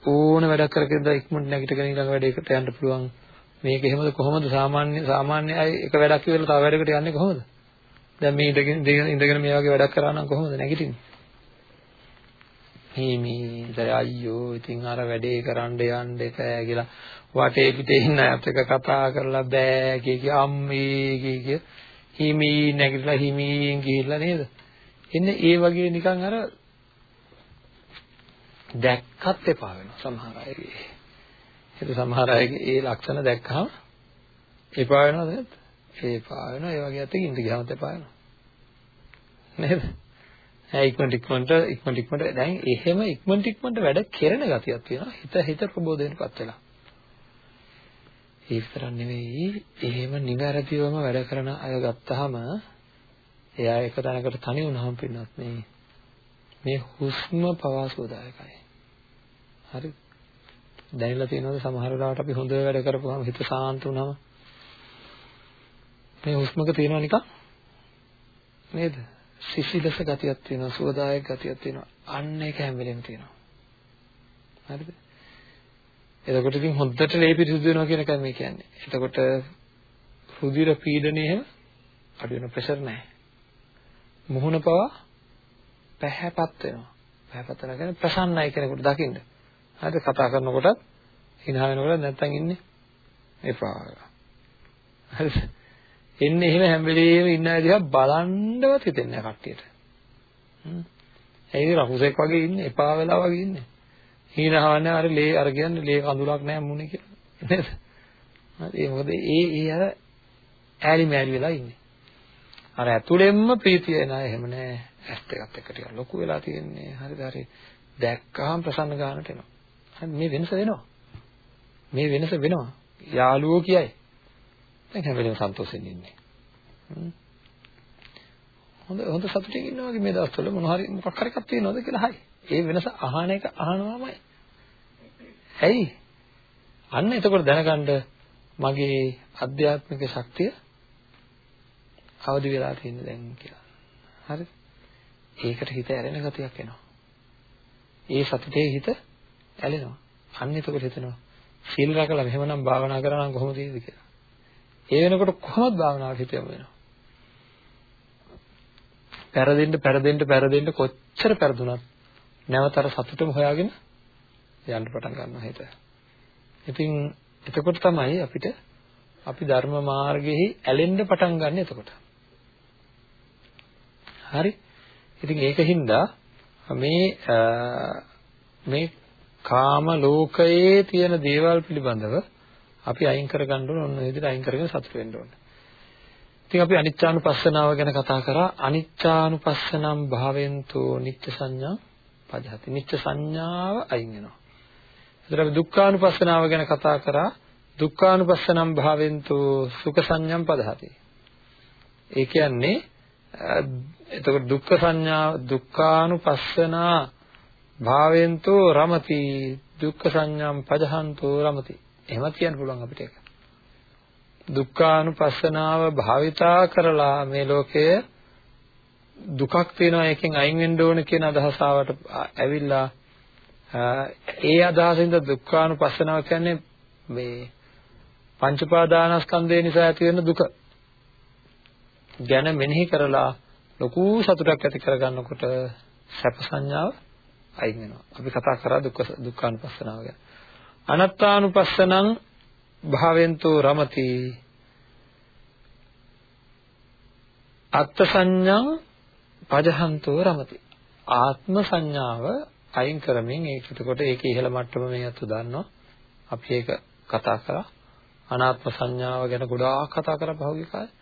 Speaker 2: ඕන වැඩක් කරගෙන ඉඳලා ඉක්මනට නැගිටගෙන ඊළඟ වැඩේකට යන්න පුළුවන්. මේක එහෙමද කොහොමද සාමාන්‍ය සාමාන්‍ය අය එක වැඩක් ඉවරලා තව වැඩකට යන්නේ කොහොමද? දැන් මේ ඉඳගෙන ඉඳගෙන මේ වගේ වැඩක් කරා නම් කොහොමද නැගිටින්නේ? හිමි ඉතින් අයියෝ ඉතින් අර වැඩේ කරන්න යන්න එපා කියලා වටේ පිටේ ඉන්න අයත් එක්ක කතා කරලා බෑ කිය කිය අම්මේ කිය කිය හිමි නැගිටලා හිමින් ගිහිල්ලා නේද එන්නේ ඒ වගේ නිකන් අර දැක්කත් එපා වෙනවා සමහර අයගේ ඒක සමහර අයගේ ඒ ලක්ෂණ දැක්කම එපා වෙනවද නැද්ද එපා වෙනවා ඒ වගේ අතකින් ඉඳ ගියාම එපා වෙනවා නේද? ඈ ඉක්මනට ඉක්මනට ඉක්මනට ඉක්මනට දැන් එහෙම ඉක්මනට ඉක්මනට වැඩ කෙරෙන ගතියක් තියෙනවා. හිත හිත ප්‍රබෝධයෙන්පත් වෙලා. ඒ විතරක් නෙවෙයි එහෙම නිවැරදිවම වැඩ කරන අය ගත්තාම එයා එක තැනකට තනි වුණාම පින්නත් මේ මේ හුස්ම පවා සෝදායකයි. හරි. දැනෙලා තියෙනවද සමහර වෙලාවට අපි හොඳ වැඩ කරපුවාම හිත සාන්ත වුණාම මේ හුස්මක තියෙනවා නිකන් නේද? සිසිලස ගතියක් තියෙනවා, සුවදායක ගතියක් තියෙනවා. අන්න ඒක හැම වෙලෙම තියෙනවා. හරිද? එතකොට ඉතින් හොද්දට ලේ පිරිසුදු වෙනවා කියන එකයි මේ කියන්නේ. එතකොට රුධිර පීඩනය එහෙම අඩු වෙන ප්‍රෙෂර් නැහැ. මුහුණ පවා පැහැපත් වෙනවා. පැහැපත් වෙනවා කියන්නේ ප්‍රසන්නයි කෙනෙකුට දකින්න. හරිද? කතා කරනකොටත් hina වෙනකොට නැත්තම් ඉන්නේ එපා. හරිද? එන්නේ එහෙම හැම වෙලේම ඉන්න අය දිහා බලන්නවත් හිතෙන්නේ නැහැ කට්ටියට. හ්ම්. ඒ රහුසෙක් වගේ ඉන්නේ එපා වෙලා වගේ ඉන්නේ. හීනහවන්නේ අර ලේ අර කියන්නේ ලේ කඳුලක් නැහැ මුනේ කියලා. නේද? ඒ මොකද ඒ ඒ අර ඈලි මෑලි වෙලා ඉන්නේ. අර ඇතුළෙන්ම ප්‍රීතිය එන අය එහෙම නෑ. ඇස් දෙකත් එක ටිකක් ලොකු වෙලා තියෙන්නේ. හරිද? හරි. දැක්කහම ප්‍රසන්න ගන්නට එනවා. හරි මේ වෙනස වෙනවා. මේ වෙනස වෙනවා. යාළුවෝ කියයි. දැන් හැම වෙලේම සන්තෝෂෙන් ඉන්නේ. හොඳ හොඳ සතුටින් ඉන්නවා වගේ මේ දවස්වල මොන හරි මොකක් හරි එකක් තියෙනවද කියලා හයි. ඒ වෙනස අහන එක අහනවාමයි. ඇයි? අන්න එතකොට දැනගන්න මගේ අධ්‍යාත්මික ශක්තිය අවදි වෙලා තියෙන දැන් කියලා. හරිද? ඒකට හිත ඇරෙන ගතියක් එනවා. ඒ සතුටේ හිත ඇලෙනවා. අන්න එතකොට හිතෙනවා සීල් රැකලා මෙහෙමනම් භාවනා කරා නම් කොහොමද ඉන්නේ කියලා. ඒ වෙනකොට කොහොමද භාවනාවට හිත යොමු වෙනවා? පෙරදෙන්න පෙරදෙන්න පෙරදෙන්න කොච්චර පෙරදුනත් නැවත අර සතුටම හොයාගෙන යන්න පටන් ගන්නවා හිත. ඉතින් එතකොට තමයි අපිට අපි ධර්ම මාර්ගෙහි ඇලෙන්න පටන් ගන්න එතකොට. හරි? ඉතින් ඒකින්ද මේ මේ කාම ලෝකයේ තියෙන දේවල් පිළිබඳව අපි අයින් කරගන්න ඕන ඔන්න විදිහට අයින් කරගෙන සතුට වෙන්න ඕන. ඉතින් අපි අනිච්චානුපස්සනාව ගැන කතා කරා අනිච්චානුපස්සනම් භාවෙන්තෝ නිච්ච සංඥා පජහති. නිච්ච සංඥාව අයින් වෙනවා. ඒතර අපි දුක්ඛානුපස්සනාව ගැන කතා කරා දුක්ඛානුපස්සනම් භාවෙන්තෝ සුඛ සංඥම් පදහති. ඒ කියන්නේ එතකොට දුක්ඛ සංඥා දුක්ඛානුපස්සනා භාවෙන්තෝ රමති දුක්ඛ සංඥම් පජහන්තෝ රමති එහෙමත් කියන්න පුළුවන් අපිට ඒක. දුක්ඛානුපස්සනාව භාවිතා කරලා මේ ලෝකයේ දුකක් තියෙනවා එකෙන් අයින් වෙන්න ඕන කියන අදහස ආවට ඇවිල්ලා ඒ අදහසින්ද දුක්ඛානුපස්සනාව කියන්නේ මේ පංච උපාදානස්කන්ධය නිසා ඇති වෙන දුක ගැන මෙනෙහි කරලා ලොකු සතුටක් ඇති කරගන්නකොට සැප සංඥාව අයින් වෙනවා. අපි කතා කරා දුක්ඛ දුක්ඛානුපස්සනාව ගැන. අනත්තානුපස්සනං භාවෙන්තෝ රමති. අත්ථ සංඥා පජහන්තෝ රමති. ආත්ම සංඥාව අයින් කරමින් ඒක එතකොට ඒකේ ඉහළ මට්ටම මේ අතු දන්නවා. අපි ඒක කතා කරා. අනාත්ම සංඥාව ගැන ගොඩාක් කතා කරා පහුගිය කාලේ.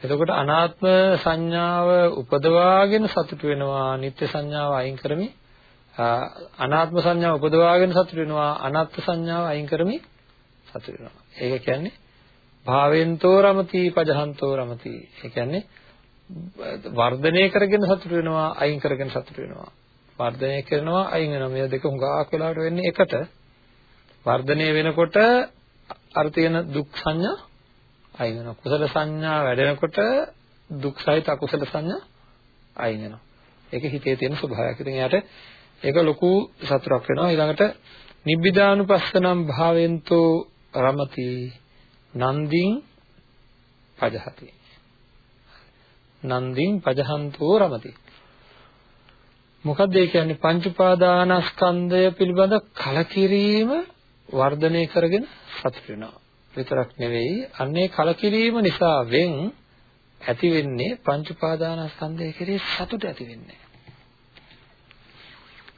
Speaker 2: එතකොට අනාත්ම සංඥාව උපදවාගෙන සතුට වෙනවා නිත්‍ය සංඥාව අයින් කරමින් අනාත්ම සංඥාව උපදවාගෙන සතුට වෙනවා. අනාත්ම සංඥාව අයින් කරමින් සතුට වෙනවා. ඒක කියන්නේ භාවෙන්තෝ රමති පජහන්තෝ රමති. ඒ කියන්නේ වර්ධනය කරගෙන සතුට වෙනවා අයින් කරගෙන සතුට වෙනවා. වර්ධනය කරනවා අයින් වෙනවා. මේ දෙක හුඟක් වෙලාවට වෙන්නේ එකට. වර්ධනය වෙනකොට අර තියෙන දුක් සංඥා අයින් වෙනවා. කුසල සංඥා වැඩෙනකොට දුක් සහිත අකුසල සංඥා අයින් වෙනවා. ඒක හිතේ තියෙන ස්වභාවයක්. ඉතින් එයාට ඒක ලොකු සතුටක් වෙනවා. ඊළඟට නිබ්බිදානුපස්සනම් භාවෙන්තෝ රමති නන්දින් පජහති. නන්දින් පජහන්තෝ රමති. මොකක්ද ඒ කියන්නේ පංච උපාදානස්කන්ධය පිළිබඳ කලකිරීම වර්ධනය කරගෙන සතුට වෙනවා. විතරක් නෙවෙයි අන්නේ කලකිරීම නිසා වෙන් ඇති වෙන්නේ පංච උපාදානස්කන්ධය කෙරේ සතුට ඇති වෙන්නේ.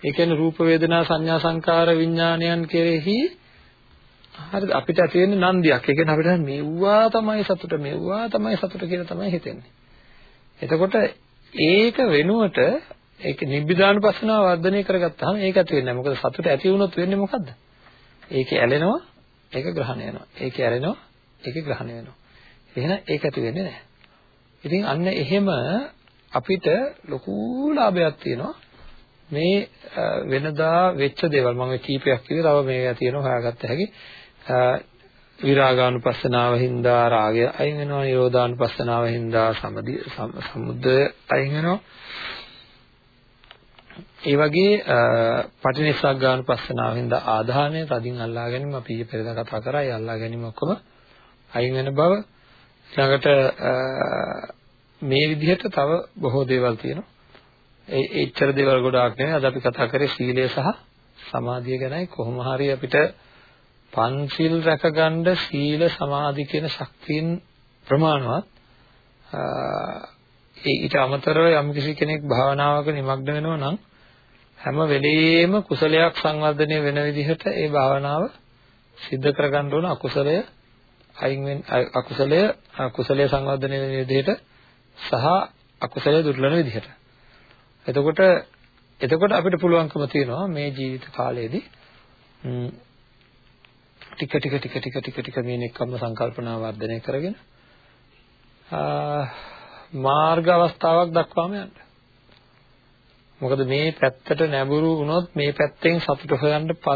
Speaker 2: ඒ කියන්නේ රූප වේදනා සංඥා සංකාර විඥානයන් කෙරෙහි හරිද අපිට ඇති වෙන්නේ නන්දියක්. ඒ කියන්නේ අපිට මෙව්වා තමයි සතුට මෙව්වා තමයි සතුට කියලා තමයි හිතෙන්නේ. එතකොට ඒක වෙනුවට ඒක නිබ්බිදානුපස්සනාව වර්ධනය කරගත්තාම ඒක ඇති වෙන්නේ නැහැ. මොකද සතුට ඇති වුණොත් වෙන්නේ මොකද්ද? ඒක ඇලෙනවා, ඒක ග්‍රහණය වෙනවා. ඒක ඇලෙනවා, ඒක ග්‍රහණය වෙනවා. එහෙනම් ඒක ඇති වෙන්නේ නැහැ. ඉතින් අන්න එහෙම අපිට ලොකු ලාභයක් තියෙනවා. මේ වෙනදා වෙච්ච දේවල්. මම කීපයක් කිව්වේ තව මේවා තියෙනවා හොයාගත්ත හැකි. විරාගානුපස්සනාව හින්දා රාගය අයින් වෙනවා නිරෝධානුපස්සනාව හින්දා සමදි සමුද්දය අයින් වෙනවා. ඒ වගේ පටිනිස්සග්ගානුපස්සනාව හින්දා ආධානය තදින් අල්ලා ගැනීම අපි ඊයේ පෙරේද කතා කරා ඒ අල්ලා ගැනීම ඔක්කොම අයින් වෙන බව. ඊළඟට මේ විදිහට තව බොහෝ දේවල් තියෙනවා. ඒ එච්චර දේවල් ගොඩාක් නෙවෙයි අද අපි කතා කරේ සීලය සහ සමාධිය ගැනයි. කොහොම හරි අපිට පන්සිල් රැකගන්න සීල සමාධි කියන ශක්තියින් ප්‍රමාණවත් ඒ ඊට අමතරව යම්කිසි කෙනෙක් භාවනාවක නිමග්න වෙනවා නම් හැම වෙලෙම කුසලයක් සංවර්ධනය වෙන විදිහට ඒ භාවනාව සිද්ධ කරගන්න ඕන. අකුසලය අයින් වෙන අකුසලය කුසලයේ සංවර්ධනය වෙන විදිහට සහ අකුසලය දුර්ලභ විදිහට. එතකොට එතකොට අපිට පුළුවන්කම තියෙනවා මේ ජීවිත කාලයේදී ටික ටික ටික ටික ටික ටික මේ නෙක්කම්ම සංකල්පනා වර්ධනය කරගෙන මාර්ග අවස්ථාවක් දක්වාම යන්න. මොකද මේ පැත්තට නැඹුරු වුණොත් මේ පැත්තෙන් සතුට හොයන්නපත්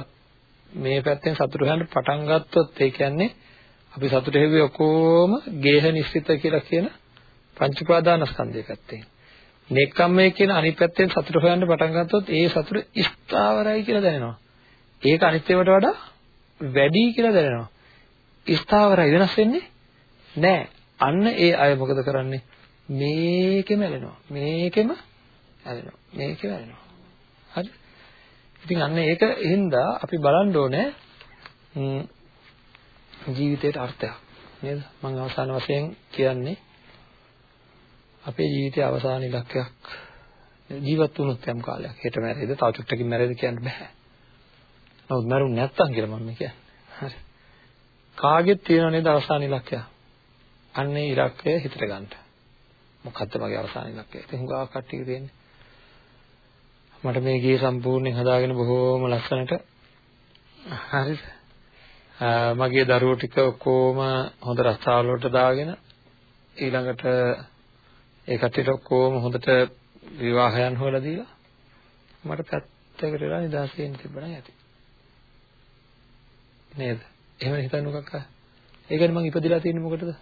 Speaker 2: මේ පැත්තෙන් සතුට හොයන්න පටන් ගත්තොත් ඒ කියන්නේ අපි සතුට හෙව්වේ ඔක්කොම ගේහ නිස්සිත කියලා කියන පංච උපාදානස්කන්ධය පැත්තෙන්. නෙක්කම්මේ කියන අනිත් පැත්තෙන් සතුට හොයන්න පටන් ගත්තොත් ඒ සතුට ස්ථාවරයි කියලා දැනෙනවා. ඒක අනිත් ඒවාට වඩා වැඩි කියලා දැනෙනවා. ස්ථාවරයි වෙනස් වෙන්නේ නැහැ. අන්න ඒ අය මොකද කරන්නේ? මේකෙම ඇලෙනවා. මේකෙම ඇලෙනවා. මේකෙම ඇලෙනවා. හරි? ඉතින් අන්න ඒක හින්දා අපි බලන්න ඕනේ ජීවිතේට අර්ථයක් නේද? මම අවසාන වශයෙන් කියන්නේ අපේ ජීවිතයේ අවසාන ඉලක්කයක් ජීවත් වුණොත් යම් කාලයක් හෙට මැරෙයිද තව චුට්ටකින් මැරෙයිද කියන්න බෑ. නමුත් මරුන් නැත්තම් කියලා මම කියන්නේ. හරි. කාගෙත් තියෙනව නේද අවසාන ඉලක්කය? අන්නේ ඉලක්කය හිතට ගන්න. මොකද්ද මගේ අවසාන ඉලක්කය? ඉතින් හුඟා කට්ටිය තියෙන්නේ. මට මේ ගේ සම්පූර්ණයෙන් හදාගෙන බොහෝම ලස්සනට හරිද? මගේ දරුවෝ ටික ඔක්කොම හොඳ රස්තාවල වලට දාගෙන ඊළඟට ඒ කට්ටියට ඔක්කොම හොඳට විවාහයන් හොයලා දීලා මට පැත්තකට වෙලා නිදාසේ ඉන්න තිබුණා ඇති. නේද? එහෙම හිතන්න මොකක් ආ. ඒ කියන්නේ මං ඉපදිලා තියෙන්නේ මොකටද?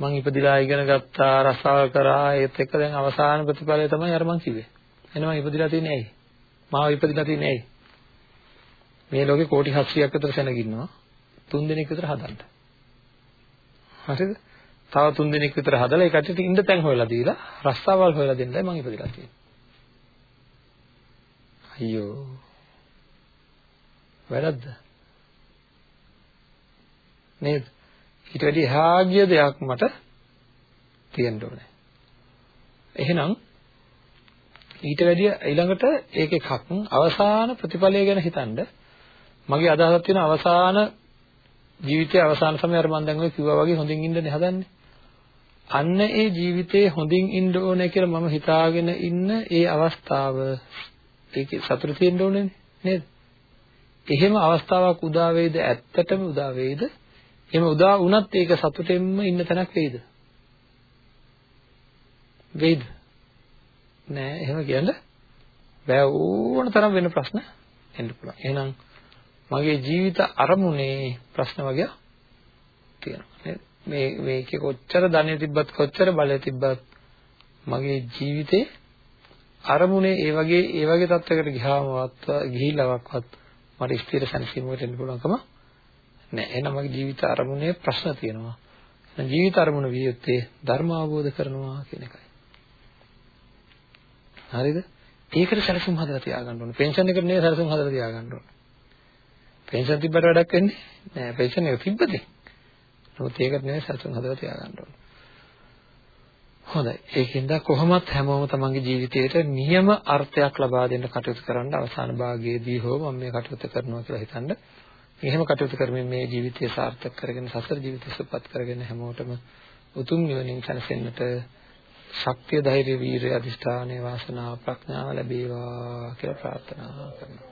Speaker 2: මං ඉපදිලා ඉගෙන ගත්තා රසාව කරා ඒත් එක්ක දැන් අවසාන ප්‍රතිඵලය තමයි අර මං කිව්වේ. එහෙනම් මං ඉපදිලා තියෙන්නේ ඇයි? මාව ඉපදිලා තියෙන්නේ ඇයි? මේ ලෝකේ කෝටි 700ක් විතර සෙනග ඉන්නවා. තුන් දෙනෙක් විතර හදන්න. හරිද? තව තුන් දෙනෙක් විතර හදලා ඒ කට්ටියට ඉන්න තැන් හොයලා දීලා රස්සාවල් හොයලා දෙන්නයි මං ඉපදිලා තියෙන්නේ. අයියෝ. වැරද්ද. නේද? ඊට වැඩි එහා ගිය දෙයක් මට තියෙන්න ඕනේ. එහෙනම් ඊට වැඩිය ඊළඟට ඒක එකක් අවසාන ප්‍රතිඵලය ගැන හිතනද මගේ අදහසක් තියෙන අවසාන ජීවිතයේ අවසාන සමය අර මම දැන් ඔය කිව්වා වගේ හොඳින් ඉන්නනේ හදන්නේ. අන්න ඒ ජීවිතේ හොඳින් ඉන්න ඕනේ කියලා මම හිතාගෙන ඉන්න ඒ අවස්ථාව ඒකේ සතුට තියෙන්න ඕනේ නේද? එහෙම අවස්ථාවක් උදා වෙයිද ඇත්තටම උදා වෙයිද? එහෙම උදා වුණත් ඒක සතුටෙන්ම ඉන්න තැනක් වෙයිද? වෙයිද? නෑ එහෙම කියන්න බෑ ඕන තරම් වෙන ප්‍රශ්න එන්න පුළුවන්. එහෙනම් මගේ ජීවිත අරමුණේ ප්‍රශ්න වගේ තියෙනවා නේද? මේ මේකේ කොච්චර ධනෙ තිබ්බත් කොච්චර බලය තිබ්බත් මගේ ජීවිතේ අරමුණේ ඒ වගේ ඒ වගේ තත්යකට ගියාමවත් ගිහිල්ලාවක්වත් මට ස්ථිර සැනසීමකට එන්න පුළුවන්කම නැහැ. එහෙනම් මගේ ජීවිත අරමුණේ ප්‍රශ්න තියෙනවා. එහෙනම් ජීවිත අරමුණ විය යුත්තේ ධර්ම අවබෝධ කරනවා කියන එකයි. හරිද? ඒකට සැලසුම් හදලා තියාගන්න ඕනේ. පෙන්ෂන් එකට නෙවෙයි සැලසුම් හදලා තියාගන්න ඕනේ. පෙන්ෂන් තිබ්බට වැඩක් වෙන්නේ නැහැ. පෙන්ෂන් එක තිබ්බද? නමුත් ඒකට නෙවෙයි සතුන් හදලා තියාගන්න ඕනේ. හොඳයි. ඒකින්ද කොහොමත් හැමෝම තමන්ගේ ජීවිතයට නියම අර්ථයක් ලබා දෙන්න කටයුතු කරන්න අවසාන භාගයේදී හෝ මම මේ කටයුතු කරනවා කියලා හිතනද එහෙම කටයුතු කරමින් මේ ජීවිතය සාර්ථක කරගෙන සසර ජීවිතය සුවපත් කරගෙන හැමෝටම උතුම් නිවනින් සැනසෙන්නට ශක්තිය ධෛර්ය වීරිය අධිෂ්ඨානය වාසනාව ප්‍රඥාව ලැබේවා කියලා ප්‍රාර්ථනා කරනවා